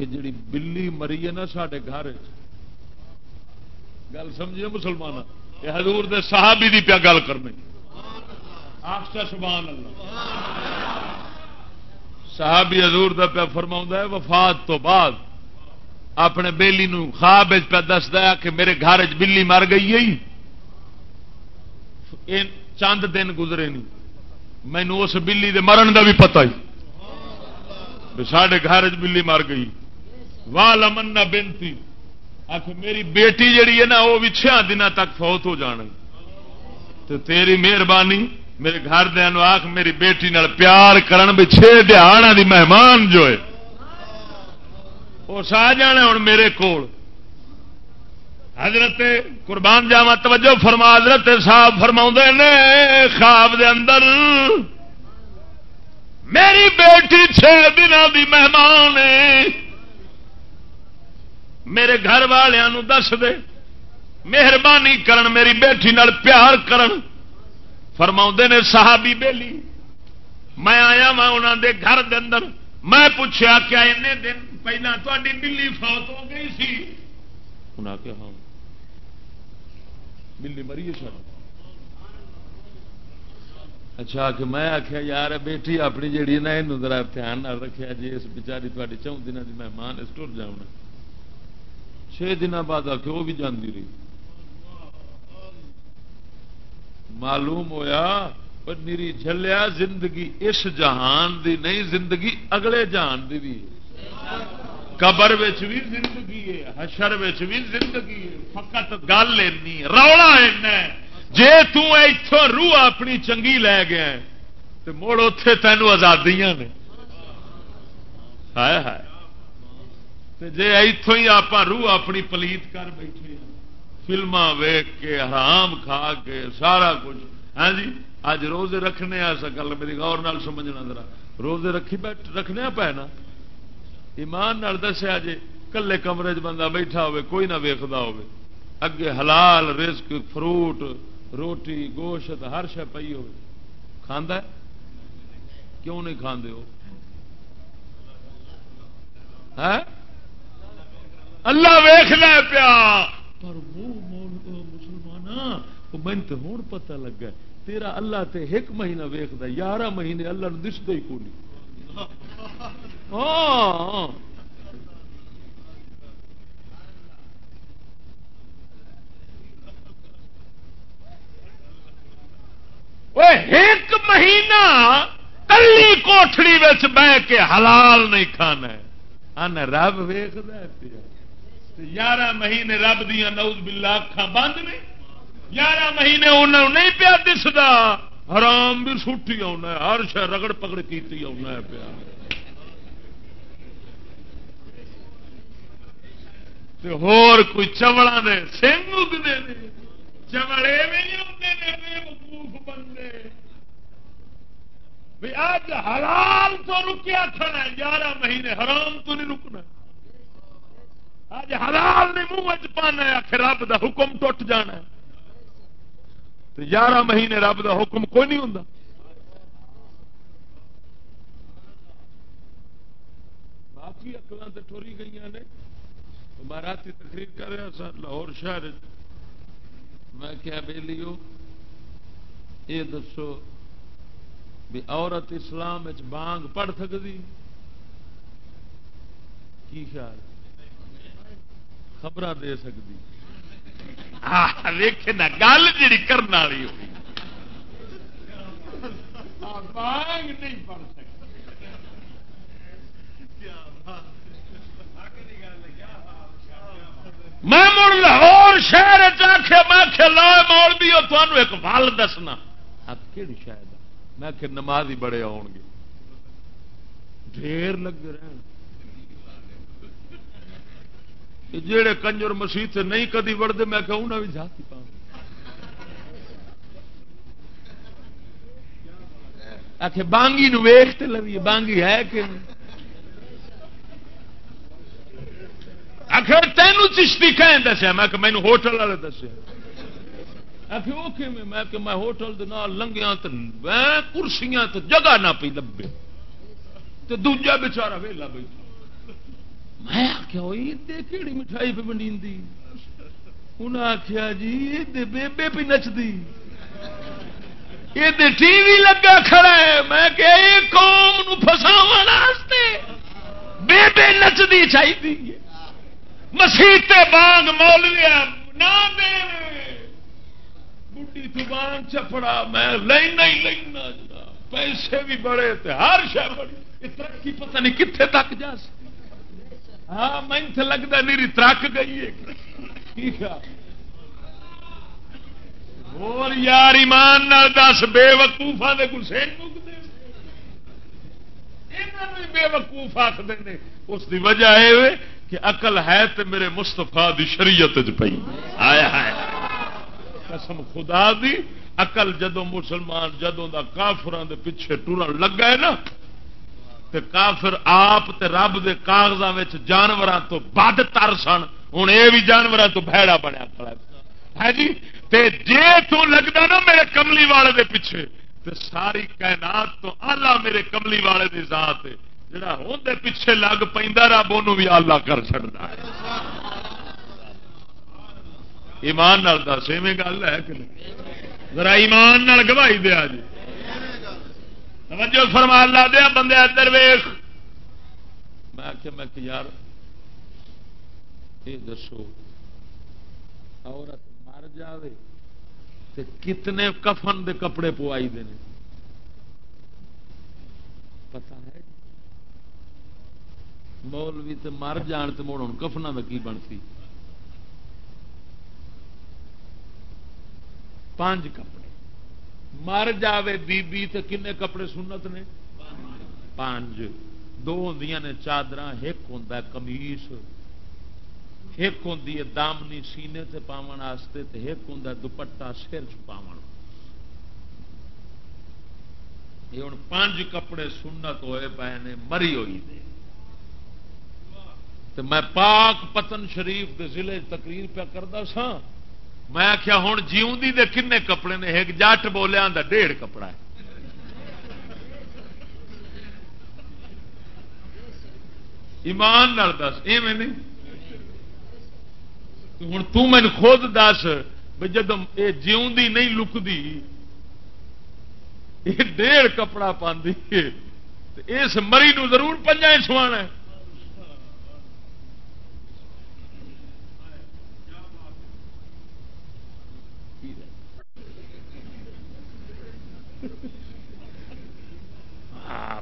جڑی بلی مری ہے نا سڈے گھر گل سمجھے مسلمان یہ حضور دے صحابی دی پیا گل کرنے سبحان اللہ۔ صحابی حضور دا پیا فرما ہے، وفات تو بعد اپنے بیلی نو خواب پہ دستا کہ میرے گھر چ بلی مر گئی ہے۔ چند دن گزرے نہیں۔ مینو اس بلی دے مرن دا بھی پتا ہی سڈے گھر چ بلی مر گئی۔ واہ لمنا بنتی آخ میری بیٹی جڑی ہے نا، وہ بھی چھ دن تک فوت ہو جان تو تیری مہربانی، میرے گھر دن آخ میری بیٹی نال پیار کرن بھی چھ دہاڑا دی مہمان جو ہے۔ وہ سا جانے ہوں میرے کول۔ حضرت قربان جاوا توجہ فرما، حضرت صاحب فرما نے، خواب دے اندر میری بیٹی چھ دنوں دی مہمان ہے۔ میرے گھر والوں دس دے، مہربانی کرن، میری بیٹی نال پیار کرن۔ فرما نے، صحابی بیلی، میں آیا وا انہوں دے گھر دے اندر، میں پوچھا کیا دن پہلے تاری بلی فوت ہو گئی سی۔ انہیں آخیا ہاں۔ بلی مری سر اچھا کہ میں آخیا یار، بیٹی اپنی جیڑی نا یہ ذرا دھیان رکھا جی اس بچاری تاری چون دنوں کی مہمان اس ٹر جاؤں چھ دن بعد آ کے وہ بھی جاندی رہی۔ معلوم ہویا، پر نیری جلیا زندگی اس جہان دی، نہیں زندگی اگلے جہان دی بھی۔ قبر بھی زندگی ہے، حشر بھی زندگی ہے۔ فقط گل اینی رولا اینا جے تتوں روح اپنی چنگی لے گیا تو مڑ اتے تینوں آزادیاں نے۔ ہائے ہائے۔ جی اتوں ہی آپ روح اپنی پلیت کر بیٹھے فلما ویگ کے، حرام کھا کے، سارا کچھ۔ ہاں جی اج روزے رکھنے گل میری غور نال سمجھنا ذرا۔ روزے رکھی بیٹھ، رکھنے پے نا ایمان نال دسیا جی کلے کمرے چ بندہ بیٹھا ہوے کوئی نہ ویکھدا ہوے اگے حلال رزق فروٹ روٹی گوشت ہر شہ پی ہو کیوں نہیں کھاندے ہو؟ اللہ ویخنا پیا۔ پر وہ مسلمان من تو ہوں پتہ لگا تیرا اللہ تے ایک مہینہ ویخد یارہ مہینے اللہ نے دستا ہی کونی۔ ہاں ایک مہینہ کلی کوٹڑی بہ کے حلال نہیں کھانا رب ویخد پیا۔ یارہ مہینے رب دیا نوز بلا اکھان بند نے۔ یارہ مہینے انہوں نہیں پیا دستا حرام بھی سٹی آنا ہر شہ رگڑ پکڑ کی آنا پیا۔ ہور کوئی چمڑا نے سنگ اگتے ہیں چمڑے بھی ہوتے ہیں بے وقوف بندے۔ اج حلال تو رکیا کھڑا ہے گیارہ مہینے حرام تو نہیں رکنا۔ اج حلال نہیں منہ پانا آخر رب دا حکم ٹوٹ جانا ہے۔ گیارہ مہینے رب دا حکم کوئی نہیں ہوں باقی اکلان تو ٹوری گئی نے۔ میں رات تقریر کر رہا سا لاہور شہر۔ میں کیا بے لیو یہ دسو بھی عورت اسلام بانگ پڑھ سکتی کی خیال؟ خبر دے سکتی ویک گل جی کرنے والی ہوئی۔ بانگ نہیں پڑھ سکتی میں مڑ لاہور شہر چاخیا میں کھلا مول بھی ہو تمہیں ایک ول دسنا۔ آپ کہڑی شاید؟ میں کہ نماز ہی بڑے آن گے۔ ڈھیر لگ رہے جڑے کنجر مسیح سے نہیں کدی وڑتے میں کہ انہیں بھی جاتی پا آخ بانگی نو ویختے لویے بانگی ہے کہ آخر تینوں چشتی کہیں دسیا، میں کہ مینو ہوٹل والے دسیا۔ میں کہ میں ہوٹل لنگیا تو کرسیاں تو جگہ نہ پی لبے۔ تو دوجا بچارا ویلا بیٹھا۔ میں آخیا کہڑی مٹھائی پہ بنی انہیں آخیا جی یہ بےبے پہ نچتی یہ ٹی وی لگا کھڑا ہے۔ میں کہ قوم فساو بےبے نچتی چاہیے مسیح بانگ مولویا نہ دے۔ بڑھی زبان چپڑا، میں لینا ہی لینا پیسے بھی بڑے تھے ہر شہ بڑی۔ ترقی پتہ نہیں کتنے تک جا سکتی ہاں میں لگتا میری ترک گئی ہے۔ اور یار ایمان نال دس، بے وقوفا دے گسے بے وقوف آخر اس کی وجہ یہ کہ اقل ہے تو میرے مستفا دی شریعت پی آیا ہے قسم خدا دی اقل جدو مسلمان جدو دا کافران دے پیچھے ٹورن لگا ہے نا، تے کافر آپ تے رب دے کاغذات جانوروں تو بد تر سن۔ ہوں یہ بھی جانوروں تو بھڑا بنیا کھڑا ہے۔ ہاں جی تے جے تو لگتا نا میرے کملی والے دے پیچھے، تے ساری کائنات تو آلہ میرے کملی والے دی ذات ہے۔ جڑا ہوں پیچھے لگ پہ رب ان بھی آلہ کر چڑتا ہے۔ ایمان نال دس، ایویں گل ہے کہ ذرا ایمان نال گواہی دیا جی۔ توجہ فرما لا دیا، بندے ادھر ویخ میں آخیا میں کہ یار، یہ دسو، عورت مر جائے تو کتنے کفن دے کپڑے پوائی دے پتا ہے مولوی تے مر جان تو مڑ ہوں کفنا کا کی بنتی؟ پانچ کپڑے۔ مر جائے بی بی تو کنے کپڑے سنت نے؟ پانچ۔ دو ہوں نے چادر ایک ہوں کمیس ایک ہوں دامنی سینے سے پاون واسطے ایک ہوں دوپٹا سر چ یہ ہوں پانچ کپڑے سنت ہوئے پے نے، مری ہوئی دے تو میں پاک پتن شریف کے ضلع تقریر پہ کرتا سا، میں آخیا ہوں جیوندی دے کنے کپڑے نے، ایک جٹ بولیا ڈیڑھ کپڑا ہے۔ ایمان دس، ایویں نہیں؟ ہوں تین خود دس بھی جب یہ جیوندی نہیں لکتی یہ ڈیڑھ کپڑا پاندی اس مری نو ضرور پنجا سوانا ہے۔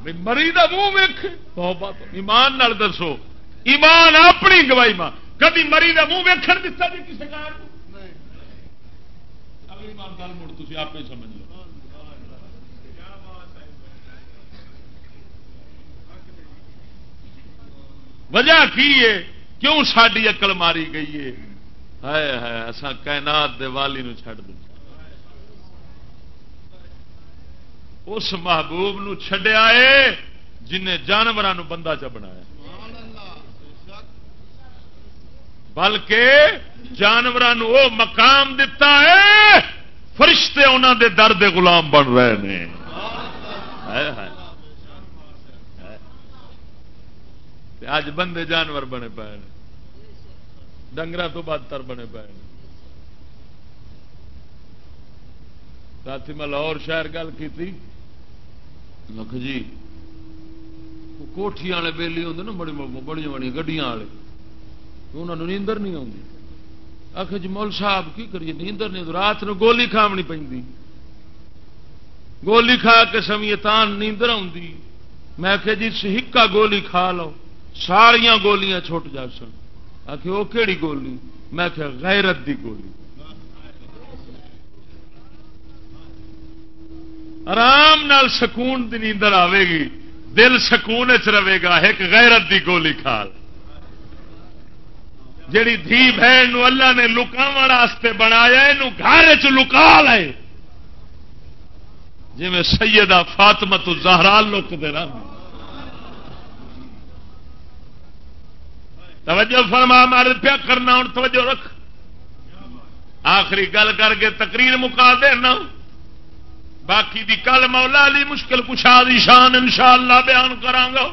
بھی مری کا منہ بہت ایمان نال دسو۔ ایمان اپنی گواہی ماں۔ کدی مری کا منہ ویک دے کسی کار وجہ کی ہے؟ کیوں ساری اکل ماری گئی ہے؟ اصل اصا کائنات دیوالی والی نو دیں اس محبوب نو چھڈیا ہے جنہیں جانوروں بندہ چ بنایا بلکہ جانوروں وہ مقام دتا ہے، فرشتے انہوں دے درد غلام بن رہے ہیں اج بندے جانور بنے پے ڈنگر تو بدتر بنے پے رات میں لاہور شہر گل کی لکھ جی کوٹھی والے بےلی ہوتے نا، بڑی بڑی بڑی گڈیاں والے۔ انہوں نے نیندر نہیں آتی آخ جی مول صاحب کی کریے؟ نیندر نہیں رات نو گولی کھاونی پی گولی کھا کے سمی تان نیندر آتی میں آخ جی سہکا گولی کھا لو۔ ساریا گولیاں چھٹ جا سن آخ وہ کہڑی گولی؟ میں آخیا غیرت دی گولی۔ آرام نال سکون دی نیندر آئے گی دل سکون چ رہے گا ایک غیرت دی گولی کھال۔ جیڑی دھی بہن اللہ نے لکاو واسطے بنایا یہ گھر چ لکا لے۔ جی میں سیدہ فاطمہ تو زہرا لک دے رہا توجہ فرما، مار پیا کرنا ہوں توجہ رکھ۔ آخری گل کر کے تقریر مکا دینا باقی دی کل مولا علی مشکل کشا دی شان انشاءاللہ بیان کرانگا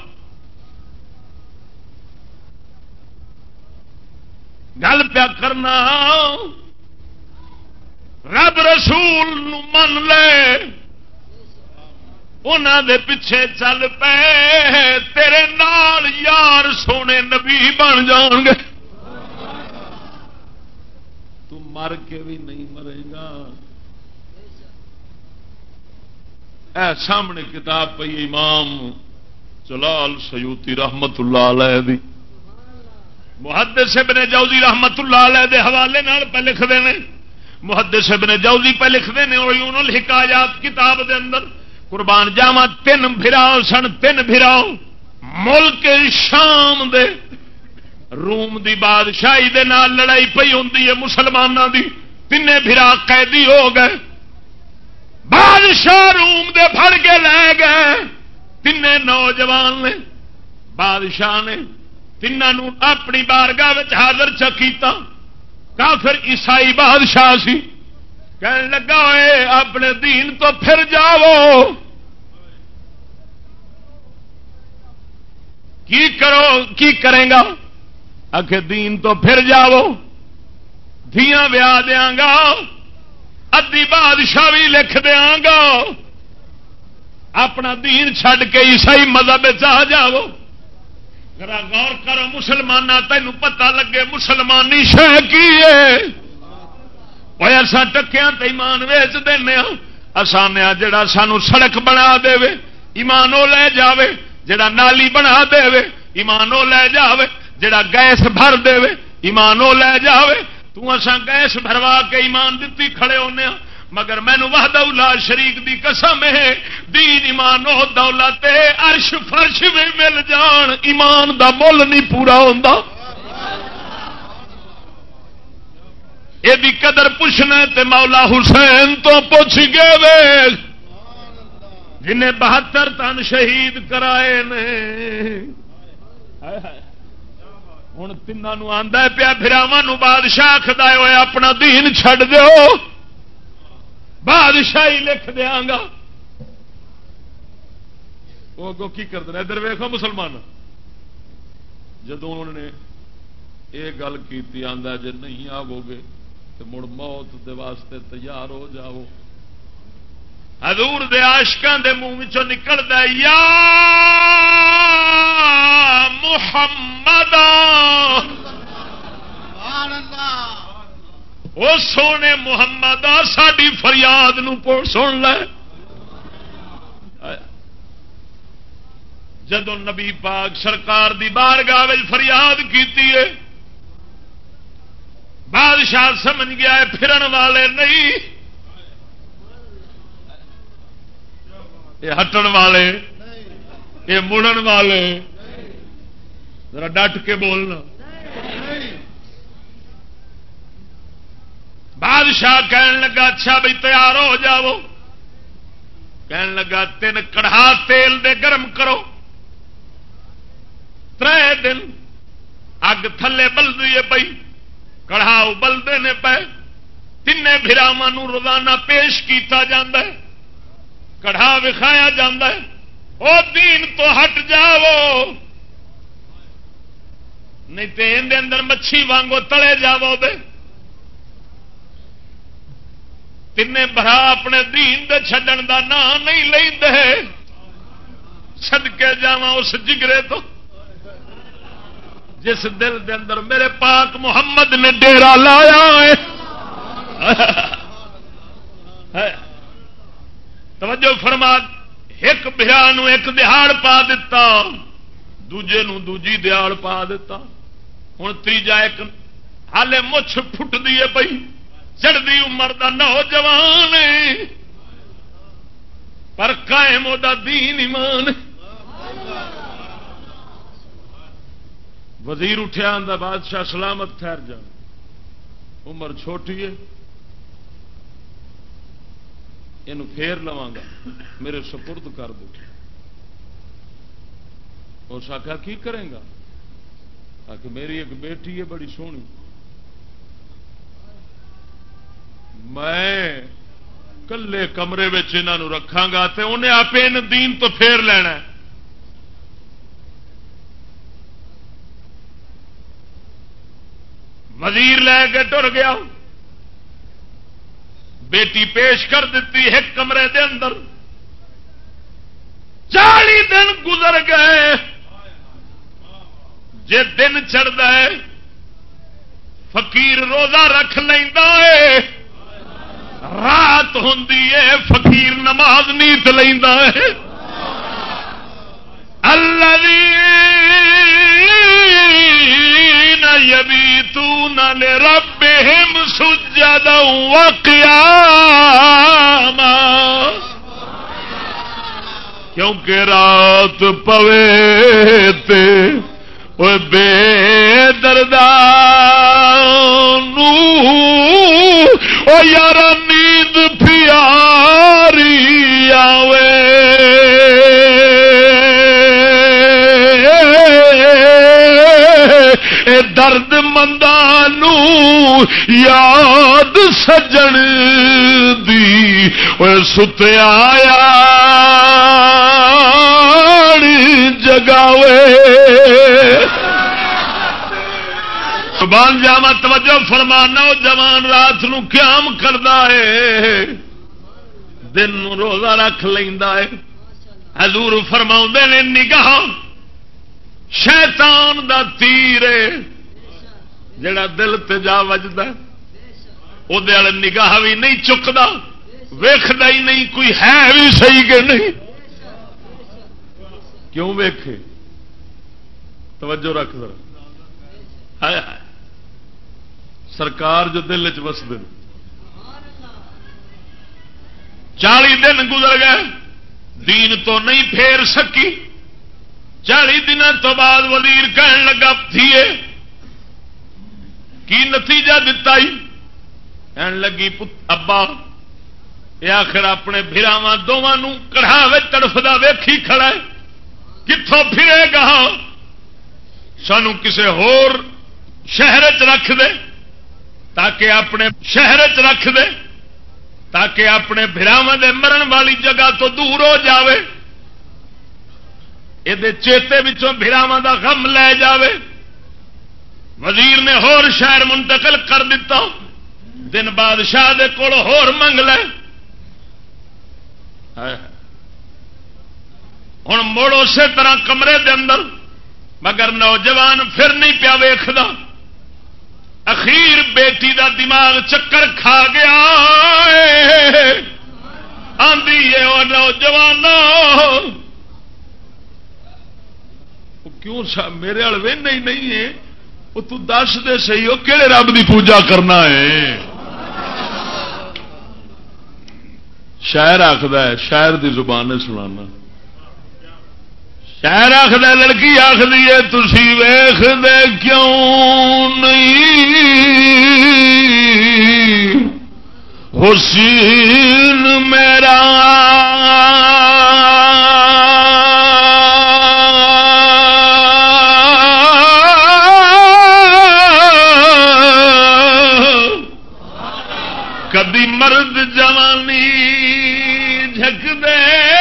گل پیا کرنا۔ رب رسول من لے۔ انہوں دے پیچھے چل پے۔ تیرے نال یار سونے نبی بن جان گے۔ تم مر کے بھی نہیں مرے گا۔ اے سامنے کتاب پی امام چلال سیوتی رحمت اللہ علیہ دی۔ محدث ابن جوزی رحمت اللہ علیہ دے حوالے نال پہ لکھتے ہیں۔ محدث ابن جوزی پہ لکھتے ہیں عیون الحکایات کتاب دے اندر۔ قربان جاوا تین بھراؤ سن، تین بھراؤ ملک شام دے۔ روم دی بادشاہی دے نال لڑائی پی ہوں مسلمانوں دی۔ تین بھرا قیدی ہو گئے۔ بادشاہ روم دے پھڑ کے لے گئے۔ تین نوجوان نے، بادشاہ نے تینوں اپنی بارگاہ حاضر چکیتا۔ کافر عیسائی بادشاہ سی۔ کہنے لگا ہوئے اپنے دین تو پھر جاؤ۔ کی کرو، کی کرے گا؟ آخ دین تو پھر جاؤ۔ دیا ویا دیا گا۔ ادی بادشاہ بھی لکھ دیا گا۔ اپنا دین چھڈ کے عیسائی مذہب آ جاؤ۔ ذرا غور کرو مسلمان تین پتا لگے مسلمانی شہ کی اصا ٹکیا تو ایمان ویچ دینا آسانیا جڑا سانو سڑک بنا دے ایمان وہ لے جاوے۔ جڑا نالی بنا دے ایمان وہ لے جاوے۔ جڑا گیس بھر دے ایمان وہ لے جاوے۔ تسا گیس بھروا کے ایمان دیتی کھڑے ہونے ہاں، مگر مینو وحدہ شریک دی قسم ہے، دین ایمان او دولت عرش فرش میں مل جان، ایمان دا مل نہیں پورا ہوندا۔ یہ قدر پوچھنا تے مولا حسین تو پوچھ گئے وے۔ جنہیں بہتر تن شہید کرائے نے۔ ہوں تین آدھا پیا براوا بادشاہ خدا ہوئے اپنا دین چھڈ دو بادشاہی لکھ دیا گا وہ اگوں کی کرتے ادھر ویخو مسلمان جدو انہوں نے یہ گل کی آدھا جی نہیں آو گے تو مڑ موت دے واسطے تیار ہو جاؤ حضور دے عاشقان دے منہ نکلتا یا محمد وہ سونے محمد آ ساری فریاد سن لے۔ جدو نبی پاک سرکار دی بارگاہ فریاد کی بادشاہ سمجھ گیا ہے پھرن والے نہیں۔ یہ ہٹن والے یہ مڑن والے۔ ذرا ڈٹ کے بولنا۔ بادشاہ کہن لگا اچھا بھائی تیار ہو جاؤ۔ کہن لگا، تین کڑھا تیل دے گرم کرو۔ تر دن اگ تھلے بلدی ہے پی کڑھا ابلتے نے پے۔ تین براوا روزانہ پیش کیتا جاندہ ہے۔ کڑھا وکھایا جاندہ ہے۔ او دین تو ہٹ جاؤ۔ نہیں تو اندر اندر مچھی وانگو تلے جاو دے تین برا اپنے دین دے چھڈن دا نام نہیں لے دے کے جا اس جگرے تو۔ جس دل دے اندر میرے پاک محمد نے ڈیرا لایا ہے۔ توجہ فرما، ایک برا ایک دہاڑ پا دیتا دوجے نو دوجی دیاڑ پا دیتا ہوں تیجا ایک ہالے مچھ فٹ دی ہے پی چڑھتی عمر دا نوجوان پر قائم وہ دین ایمان وزیر اٹھیا آدھا بادشاہ سلامت ٹھہر جا۔ عمر چھوٹی ہے۔ یہ پھیر لوا گا۔ میرے سپرد کر دو۔ اس آخیا کی کرے گا؟ آ میری ایک بیٹی ہے بڑی سونی۔ میں کلے کمرے یہاں رکھا گا تو انہیں آپ دین تو پھیر لینا وزیر لے کے ٹر گیا۔ بیٹی پیش کر دیتی ایک کمرے دے اندر۔ چالی دن گزر گئے۔ جے دن چڑھتا ہے، فقیر روزہ رکھ لینا ہے۔ رات ہوں فقیر نماز نیت لینا ہے۔ اللہ یبی تب ہم سجد کیونکہ رات پوے تے بے دردار یار نیند پیاری آوے اے درد مندانو یاد سجن دی ستیا جگاوے۔ بان جاوا توجہ فرمانا جوان رات نو قیام کرتا ہے۔ دن روزہ رکھ لینا ہے۔ حضور فرما نے، نگاہ شیطان دا تیر جڑا دل تجا وجد وہ نگاہ بھی نہیں چکتا ویختا ہی نہیں، کوئی ہے بھی صحیح کہ نہیں۔ کیوں ویکھے؟ توجہ رکھ در سرکار جو دل چ وسد چالی دن گزر گئے۔ دین تو نہیں پھیر سکی۔ چالی دن تو بعد وزیر کہن لگا تھیے کی نتیجہ دتا ہی؟ کہن لگی ابا، یہ آخر اپنے براوا دونوں کڑھا تڑفتا ویکھی کھڑا ہے۔ کتوں پھرے گا؟ سانو کسے ہور شہر چ رکھ دے تاکہ اپنے شہر چ رکھ دے تاکہ اپنے براوا دے مرن والی جگہ تو دور ہو جاوے۔ یہ چیتے براوا دا غم لے جاوے۔ وزیر نے ہور شہر منتقل کر دیتا دن بادشاہ دے کول ہور منگ لے۔ ہوں مڑ اسی طرح کمرے دے اندر، مگر نوجوان پھر نہیں پیا ویخد اخیر بیٹی دا دماغ چکر کھا گیا۔ آدھی ہے نوجوان کیوں میرے والے نہیں نہیں ہے۔ وہ تو دس دے سی وہ کہڑے رب دی پوجا کرنا ہے؟ شاعر آخر ہے، شاعر دی زبان سنانا۔ شہر آخد لڑکی آخری ہے تھی ویخ دے کیوں نہیں؟ حسین میرا کدی مرد جوانی جھک دے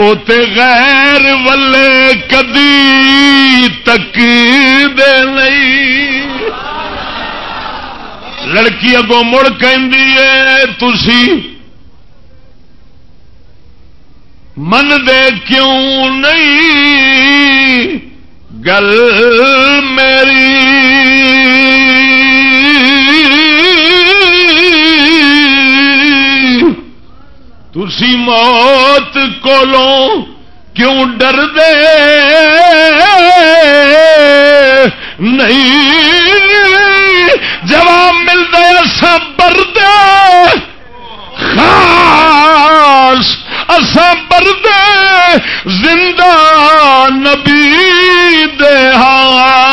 تے غیر ولے کدی تک دے نہیں۔ لڑکی اگوں مڑ کہ تھی من دے کیوں نہیں؟ گل میری۔ تھی موت کو کیوں ڈر دے؟ نہیں، جواب ملتا سب برد خاص اسا برد زندہ نبی دے ہاں۔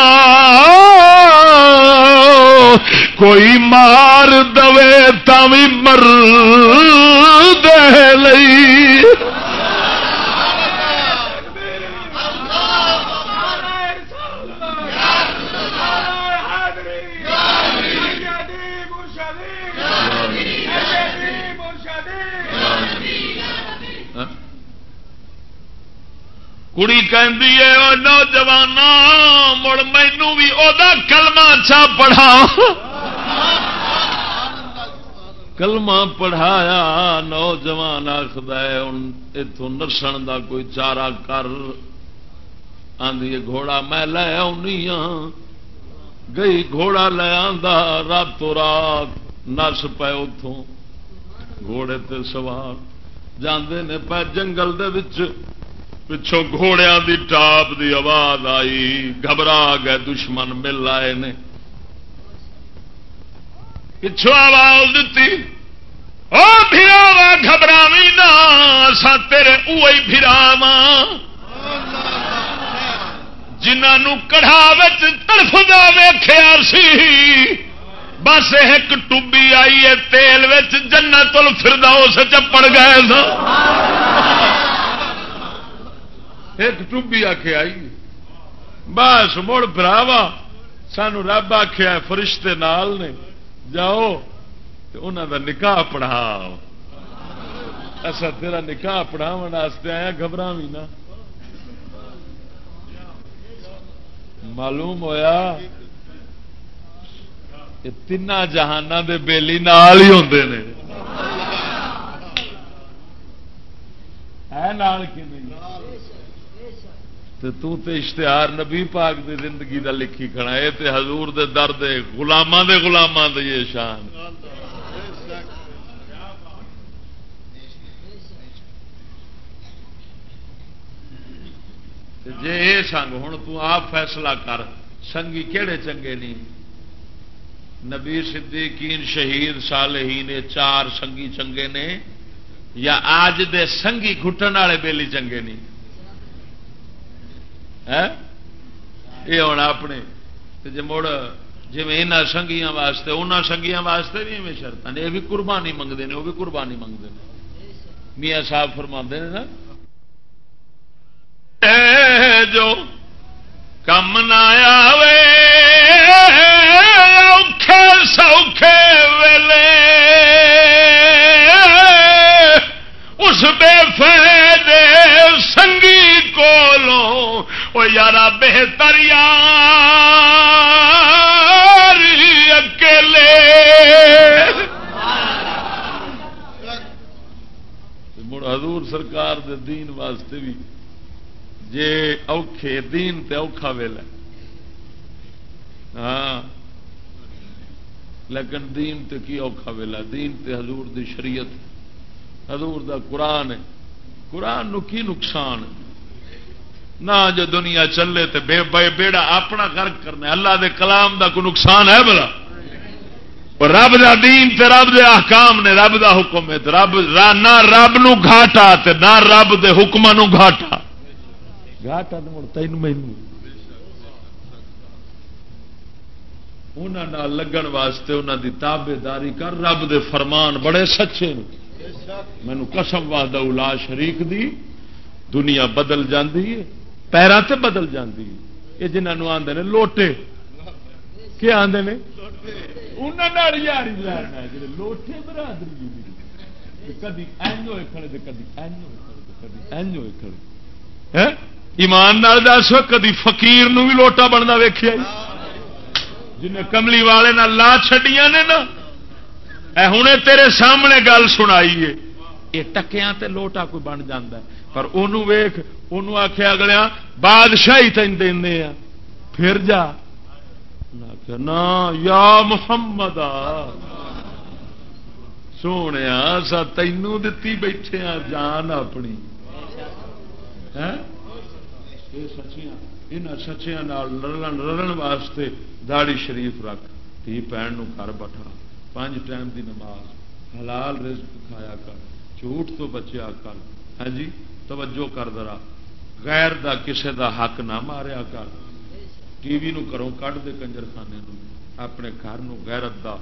کوئی مار دے تھی مر دے لئی۔ کڑی کہ نوجوان مڑ مینو بھی وہ کلمہ اچھا پڑھا کلمہ پڑھایا نوجوان آخد اتوں نرسن کا کوئی چارہ کر آدھی گھوڑا میں لے آنی ہاں گئی گھوڑا لے آ راتوں رات نس پے اتوں گھوڑے تے سوار جاندے نے پہ جنگل دے وچ پچھوں گھوڑیا دی ٹاپ دی آواز آئی، گھبرا گئے، دشمن مل آئے نے۔ پچھوں آواز دیتی او پھراوا گھبراوی نا سا تیرے اوئی پھراوا جنہوں کڑھا تڑفدا ویخیا سی، بس ایک ٹوبی آئی ہے تیل جنت الفردوس چپڑ گئے سا ایک ٹوبی آ کے آئی۔ بس مڑ براوا سانو رب آخیا فرشتے نال نے۔ جاؤ انہوں دا نکاح پڑھا اصا تیرا نکاح پڑھاو واسطے آیا، گھبرا بھی نہ معلوم ہویا تین جہان دے بیلی نال ہی ہوتے ہیں تے تو تے اشتہار نبی پاک دی زندگی دا لکھی کھڑا ہے تے حضور دے درد غلاماں دے غلاماں دے یہ شان۔ جے اے سنگ ہوں تو آپ فیصلہ کر، سنگی کہڑے چنگے نہیں نبی صدیقین شہید صالحین چار سنگی چنگے نے، یا آج دے سنگی گھٹن والے بیلی چنگے نہیں یہ ہونا اپنے جی مڑ جی یہاں سنگیاں واسطے انہوں سنگیاں واسطے بھی ایویں شرط نے، یہ بھی قربانی منگتے ہیں وہ بھی قربانی منگتے ہیں میاں صاحب فرما نے نا جو کم نہ آوے، اوکھے سوکھے ویلے، اس بے فائدے سنگی کولوں یار بہتر یار، اکیلے۔ مڑ حضور سرکار دے دین واسطے بھی جے اوکھے دین تے اوکھا ویلا۔ ہاں۔ لیکن دین تے کی اوکھا ویلا؟ دین تے حضور دی شریعت۔ حضور دا قرآن ہے۔ قرآن نو کی نقصان نہ جو دنیا چلے تے بے بے بیڑا اپنا غرق کرنا اللہ دے کلام دا کوئی نقصان ہے بلا رب دا دین تے رب دے احکام نے رب دا حکم ہے۔ رب نہ رب نو گھاٹا تے نہ رب دے حکم نو گھاٹا۔ گھاٹا تو مڑ تین مہینوں انہوں لگن واسطے انہوں دی تابے داری کر۔ رب دے فرمان بڑے سچے مینو قسم واد الا شریک دی۔ دنیا بدل جاندی ہے۔ پیروں سے بدل جاندی ہے یہ جنہوں آدھے نے لوٹے کیا آدھے نے لوٹے برادری کدی این ہوئے کھڑے کدی این ہوئے کدی این ہوئے کھڑے ایمان دس کدی فقیر نو بھی لوٹا بننا ویخیا جنہیں کملی والے نہ لا چڈیا نے نا ہوں تیرے سامنے گل سنائی ہے یہ ٹکیا تے لوٹا کوئی بن جا پر انہوں ویخ ان آخیا اگلیا بادشاہی تین دے پھر جا۔ نا، یا محمد سونے سا تینوں دتی بیٹھے ہاں جان اپنی۔ سچیاں یہاں سچیاں لڑن لڑن واسطے داڑی شریف رکھ۔ تھی پہن گھر بٹھا۔ پانچ ٹائم دی نماز۔ حلال رزق کھایا کر۔ جھوٹ تو بچیا کر۔ ہاں جی؟ توجہ کر درا غیر دا کسے دا حق نہ ماریا کر۔ ٹی وی نو کروں کٹ دے کنجر خانے نو۔ اپنے گھر نو غیرت دا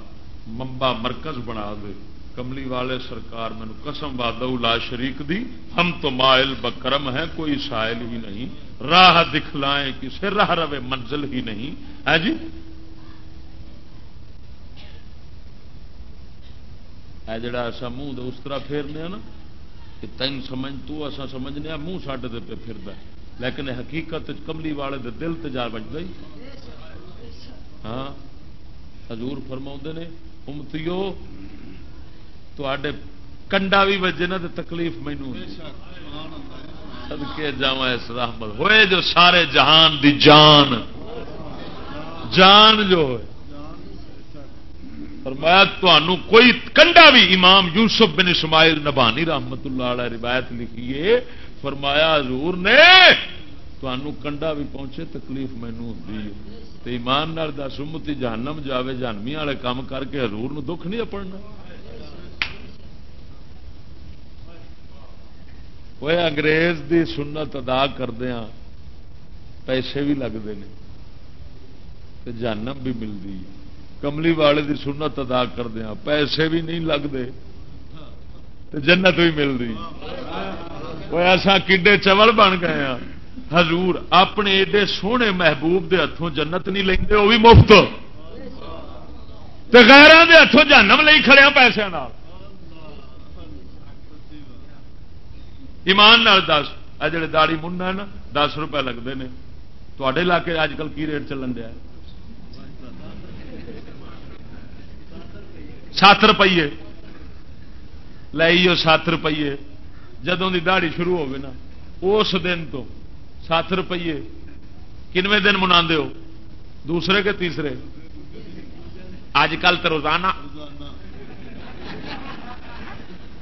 ممبا مرکز بنا دے۔ کملی والے سرکار مینو قسم باد لا شریک دی۔ ہم تو مائل بکرم ہے کوئی سائل ہی نہیں۔ راہ دکھلائیں، کسے راہ روے منزل ہی نہیں۔ ہے جی؟ جڑا ایسا منہ اس طرح پھیرنے نا۔ کہ تین سمجھ تو ایسا سمجھنے منہ ساڈے پہ پھر لیکن حقیقت کملی والے دے دل تے جا بجتا ہی ہاں حضور فرما نے، امتیو تے کنڈا بھی بجے نا تو تکلیف مینو سدکے جا اس رحمت، ہوئے جو سارے جہان دی جان جان جو ہوئے۔ فرمایا تمہوں کوئی کنڈا بھی امام یوسف بن اسماعیل نبانی رحمت اللہ علیہ روایت لکھیے. فرمایا، حضور نے تمہوں کنڈا بھی پہنچے، تکلیف مینو ہوتی ایمان دس، امتی جہنم جاوے، جہنمی والے کام کر کے حضور نو دکھ نہیں پڑنا وہ انگریز دی سنت ادا کردیا ہاں, پیسے بھی لگتے ہیں جانم بھی ملتی ہے۔ کملی والے دی سنت ادا کردیا ہاں۔ پیسے بھی نہیں لگتے جنت بھی ملتی وہ ایسا کڈے چول بن گئے ہاں۔ حضور اپنے ایڈے سونے محبوب دے ہاتھوں جنت نہیں لیں وہ بھی مفت۔ غیران دے ہاتھوں جانم لے کھڑے ہاں پیسے ایمان نال دس، آ جڑے داڑی مننا ہے نا، دس روپے لگتے ہیں تے علاقے اج کل کی ریٹ چلن دیا سات روپیے۔ لائیو سات روپیے۔ جدوں کی دہڑی شروع ہوگی نا، اس دن تو سات روپیے۔ کنویں دن منا ہو، دوسرے کے تیسرے؟ اج کل تو روزانہ۔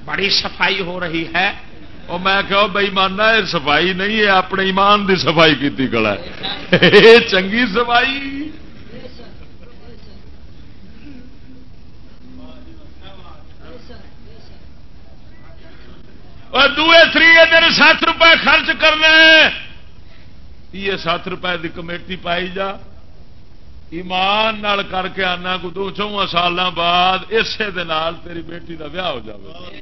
بڑی صفائی ہو رہی ہے۔ اور میں کہ بھائی ماننا یہ صفائی نہیں ہے، اپنے ایمان دی صفائی کی کلا چنگی صفائی۔ اور دوے تھری دن سات روپے خرچ کرنے یہ سات روپے کی کمیٹی پائی جا۔ ایمان نال کر کے آنا کو دو چواں سال بعد اسے تیری بیٹی کا ویاہ ہو جائے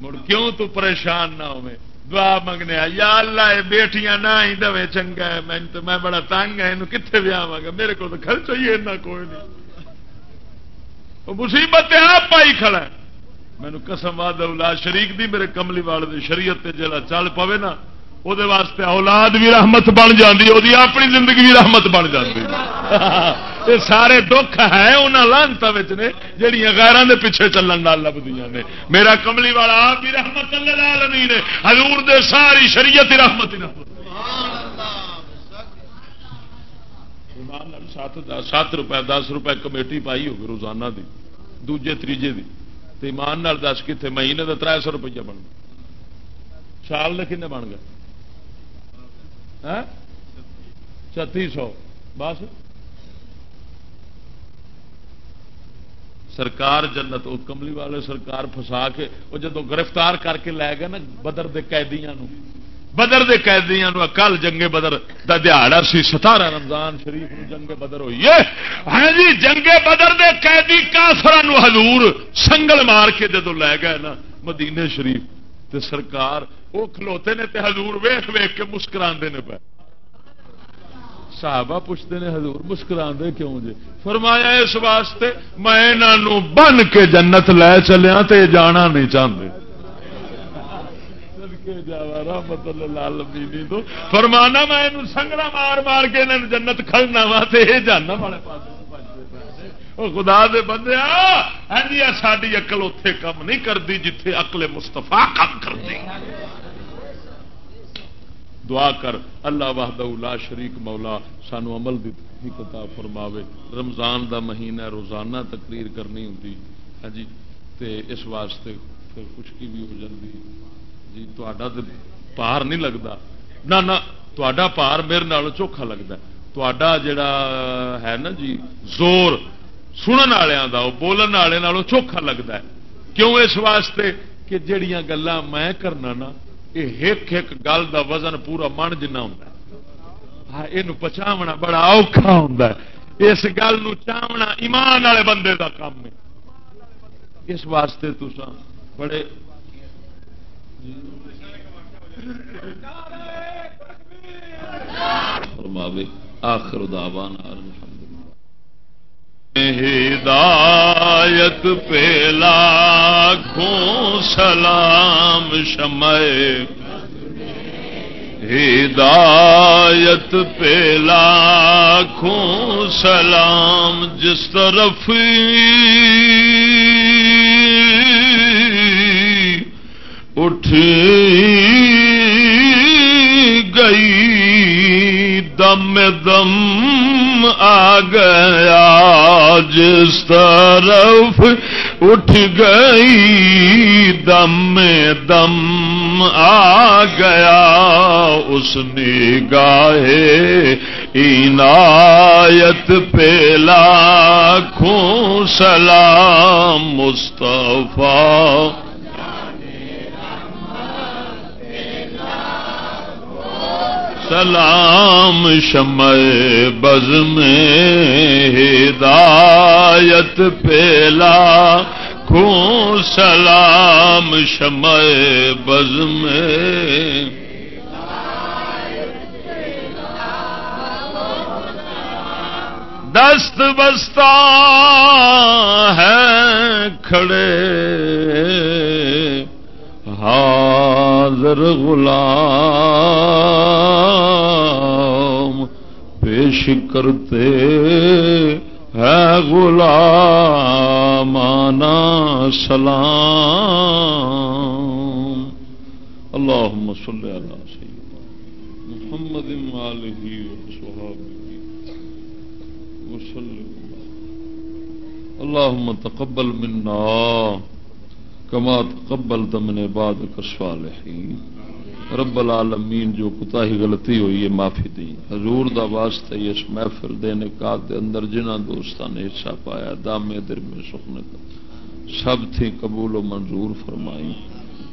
مڑ کیوں تو پریشان نہ ہوئے دعا منگنے یا اللہ، یہ بیٹیاں نہ ہی دے چنگا ہے۔ میں تو میں بڑا تنگ ہے یہ کتنے ویا گا؟ میرے کو تو خرچ ہوئی ہے کوئی نہیں۔ مصیبت آپ پائی کھڑا ہے۔ مینو قسم واد شریک دی، میرے کملی والے شریعت جلا چل پوے نا وہ واسطے اولاد بھی رحمت بن جاتی وہ اپنی زندگی بھی رحمت بن جاتی سارے دکھ ہے انہوں لانتا نے جہیا غیران دے پیچھے چلن لبدی نے۔ میرا کملی والا آپ بھی رحمت نہیں نے، حضور دے ساری شریعت رحمت ایمان سات سات روپئے دس روپئے کمیٹی پائی ہوگی روزانہ دی، دوجے تیجے دی۔ تو ایمان نال دس کتنے مہینے کا تر سو روپیہ بن گیا۔ سال کے کن بن گیا؟ ہاں؟ چتی سو۔ بس؟ سرکار جنت کملی والے سرکار فسا کے وہ جدو گرفتار کر کے لے گئے نا بدر دے قیدیاں نو۔ بدر دے قیدیاں نو کل جنگے بدر دا دیہڑا سی، ستارہ رمضان شریف نو جنگے بدر ہوئی ہے۔ ہاں جی جنگے بدر دے قیدی کافر حضور سنگل مار کے جدو لے گئے نا مدینے شریف تے سرکار وہ کھلوتے نے تے حضور ویخ ویخ کے مسکرا نے پہ صحابہ پوچھتے ہیں حضور مسکرا کیوں جی فرمایا، اس واسطے میں بن کے جنت لے چلیا تے جانا نہیں چاہتے سکے جاوا رحمت اللہ تو فرمانا میں سنگڑا مار مار کے انہوں جنت کھڑنا وا جانا والے پاس خدا دے بندے ہاں جی ساری اقل اتے کم نہیں کرتی جتھے اقل مستفا کم کرتی دعا کر، اللہ واہد لا شریک مولا سانو عمل دی کتا فرماوے۔ رمضان دا مہینہ روزانہ تقریر کرنی ہوں ہاں جی تے اس واسطے پھر خشکی بھی ہو جاتی جی تا پار نہیں لگتا نہ نہ تا پار میرے نال چوکھا لگتا تا جڑا ہے نا جی زور سنن والوں کا بولن والے چوکھا لگتا ہے کیوں اس واسطے کہ جڑیاں گلان میں کرنا نا یہ ایک ایک گل دا وزن پورا من جنا ہوں ہاں، یہ پچاونا بڑا اوکھا ہوں اس گل چاونا ایمان والے بندے دا کام ہے اس واسطے تسا بڑے آخر دعوانا ہدایت پیلا کھوں سلام شمع۔ ہدایت پیلا کھوں سلام جس طرف۔ اٹھ گئی، دم دم آ گیا، جس طرف اٹھ گئی، دم دم آ گیا، اس نے گاہے عنایت پیلا کھوں سلام، مصطفیٰ سلام شمع بز میں ہدایت پیلا خوں سلام شمع بز میں دست بستہ ہے کھڑے۔ حاضر غلام پیش کرتے ہے غلامانا سلام۔ اللهم صل على سيدنا محمد وآله وصحبه وسلم۔ اللهم تقبل منا۔ کما قبل تمن بعد کسوال رب العالمین، جو کتا ہی غلطی ہوئی ہے معافی دی۔ حضور دا واسطہ اس محفل دینے کا دے اندر جنہ دوستان نے حصہ پایا، دامے در میں سخنے کا سب تھی قبول و منظور فرمائی۔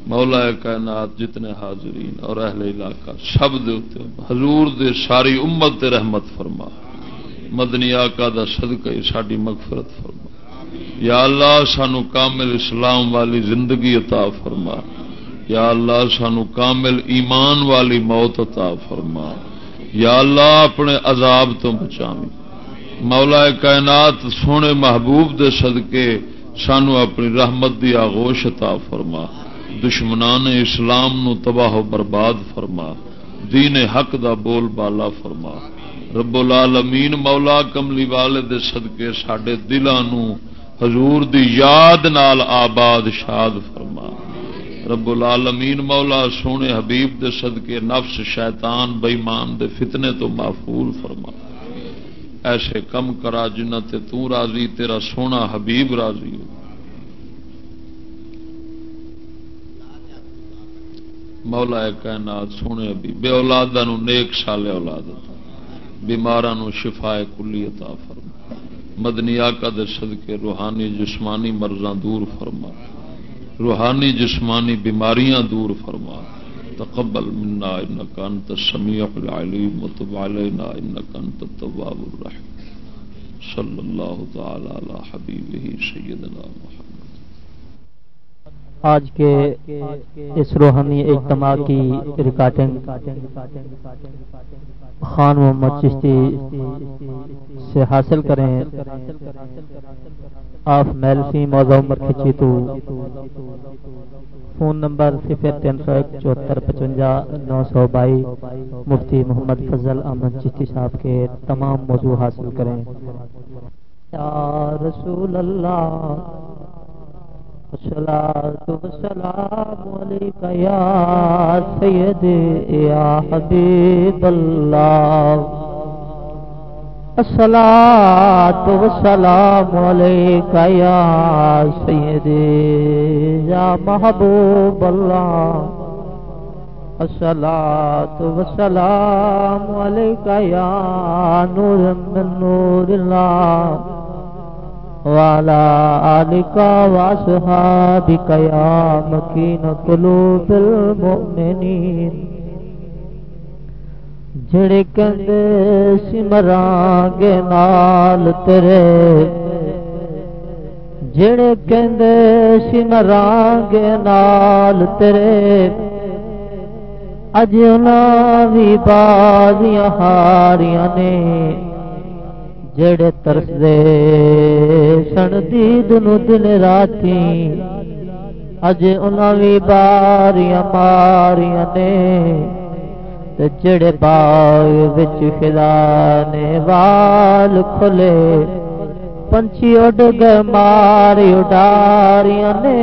مولا کائنات جتنے حاضرین اور اہل علاقہ، سب دے حضور دے ساری امت دے رحمت فرما۔ مدنی آقا دا صدقہ ساری مغفرت فرما۔ یا اللہ سانو کامل اسلام والی زندگی عطا فرما۔ یا اللہ سانو کامل ایمان والی موت عطا فرما۔ یا اللہ اپنے عذاب تو بچا مولا کائنات سونے محبوب دے صدقے سانو اپنی رحمت دی آغوش عطا فرما۔ دشمنان اسلام نو تباہ و برباد فرما۔ دین حق دا بول بالا فرما۔ رب العالمین مولا کملی والے دے صدقے ساڈے دلانوں حضور دی یاد نال آباد شاد فرما۔ رب العالمین، مولا سونے حبیب دے صدقے، نفس شیطان بےمان دے فتنے تو محفول فرما۔ ایسے کم کرا جنہ تے تو راضی، تیرا سونا حبیب راضی ہو۔ مولا کائنات، سونے ابھی بے اولاد نیک سال اولاد بیمارا شفا کلی عطا فرما۔ مدنی آقا دے صدقے، روحانی جسمانی مرضاں دور فرما۔ روحانی جسمانی بیماریاں دور فرما۔ تقبل منا انك انت السميع العليم وتب علينا انك انت التواب الرحيم صلى الله تعالى على حبيبه سيدنا محمد۔ آج کے اس روحانی اجتماع کی ریکارڈنگ خان محمد چشتی سے حاصل کریں۔ آپ میلفی موضوع عمر تو فون نمبر صفر تین سو ایک چوہتر پچونجا نو سو بائی۔ مفتی محمد فضل احمد چشتی صاحب کے تمام موضوع حاصل کریں۔ یا رسول اللہ الصلاة والسلام عليك يا سيدي يا حبيب الله. الصلاة والسلام عليك يا سيدي يا محبوب الله. الصلاة والسلام عليك يا نور من نور الله. وعلى آلك وأصحابك يا مكين قلوب المؤمنين. جڑے کہندے سمران گے نال تیرے، جڑے کہندے سمران گے نال تیرے، اج انہاں وی بازیاں ہاریاں نے۔ جڑے ترس دے سن دید نو دن راتی اج انہاں وی باریاں ماریاں نے تے جڑے باغ وچ خلا نے وال کھلے۔ پنچھی اڈ گئے ماری اڈاریاں نے۔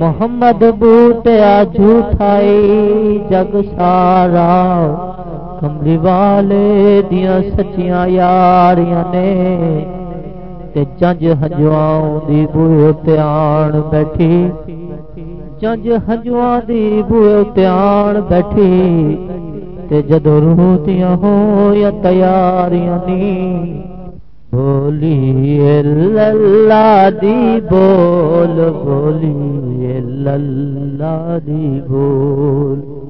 محمد بوٹیا جھوٹائی جگ سارا۔ کملی والے دیا سچیاں یاریاں نے تے چنج ہجواؤں دی بوئے تیان بیٹھی چنج ہجواں دی بوئے تیان بیٹھی تے جدو روتیاں ہو یا تیاریاں نی بولی اللہ دی بول، بولی اللہ دی بول۔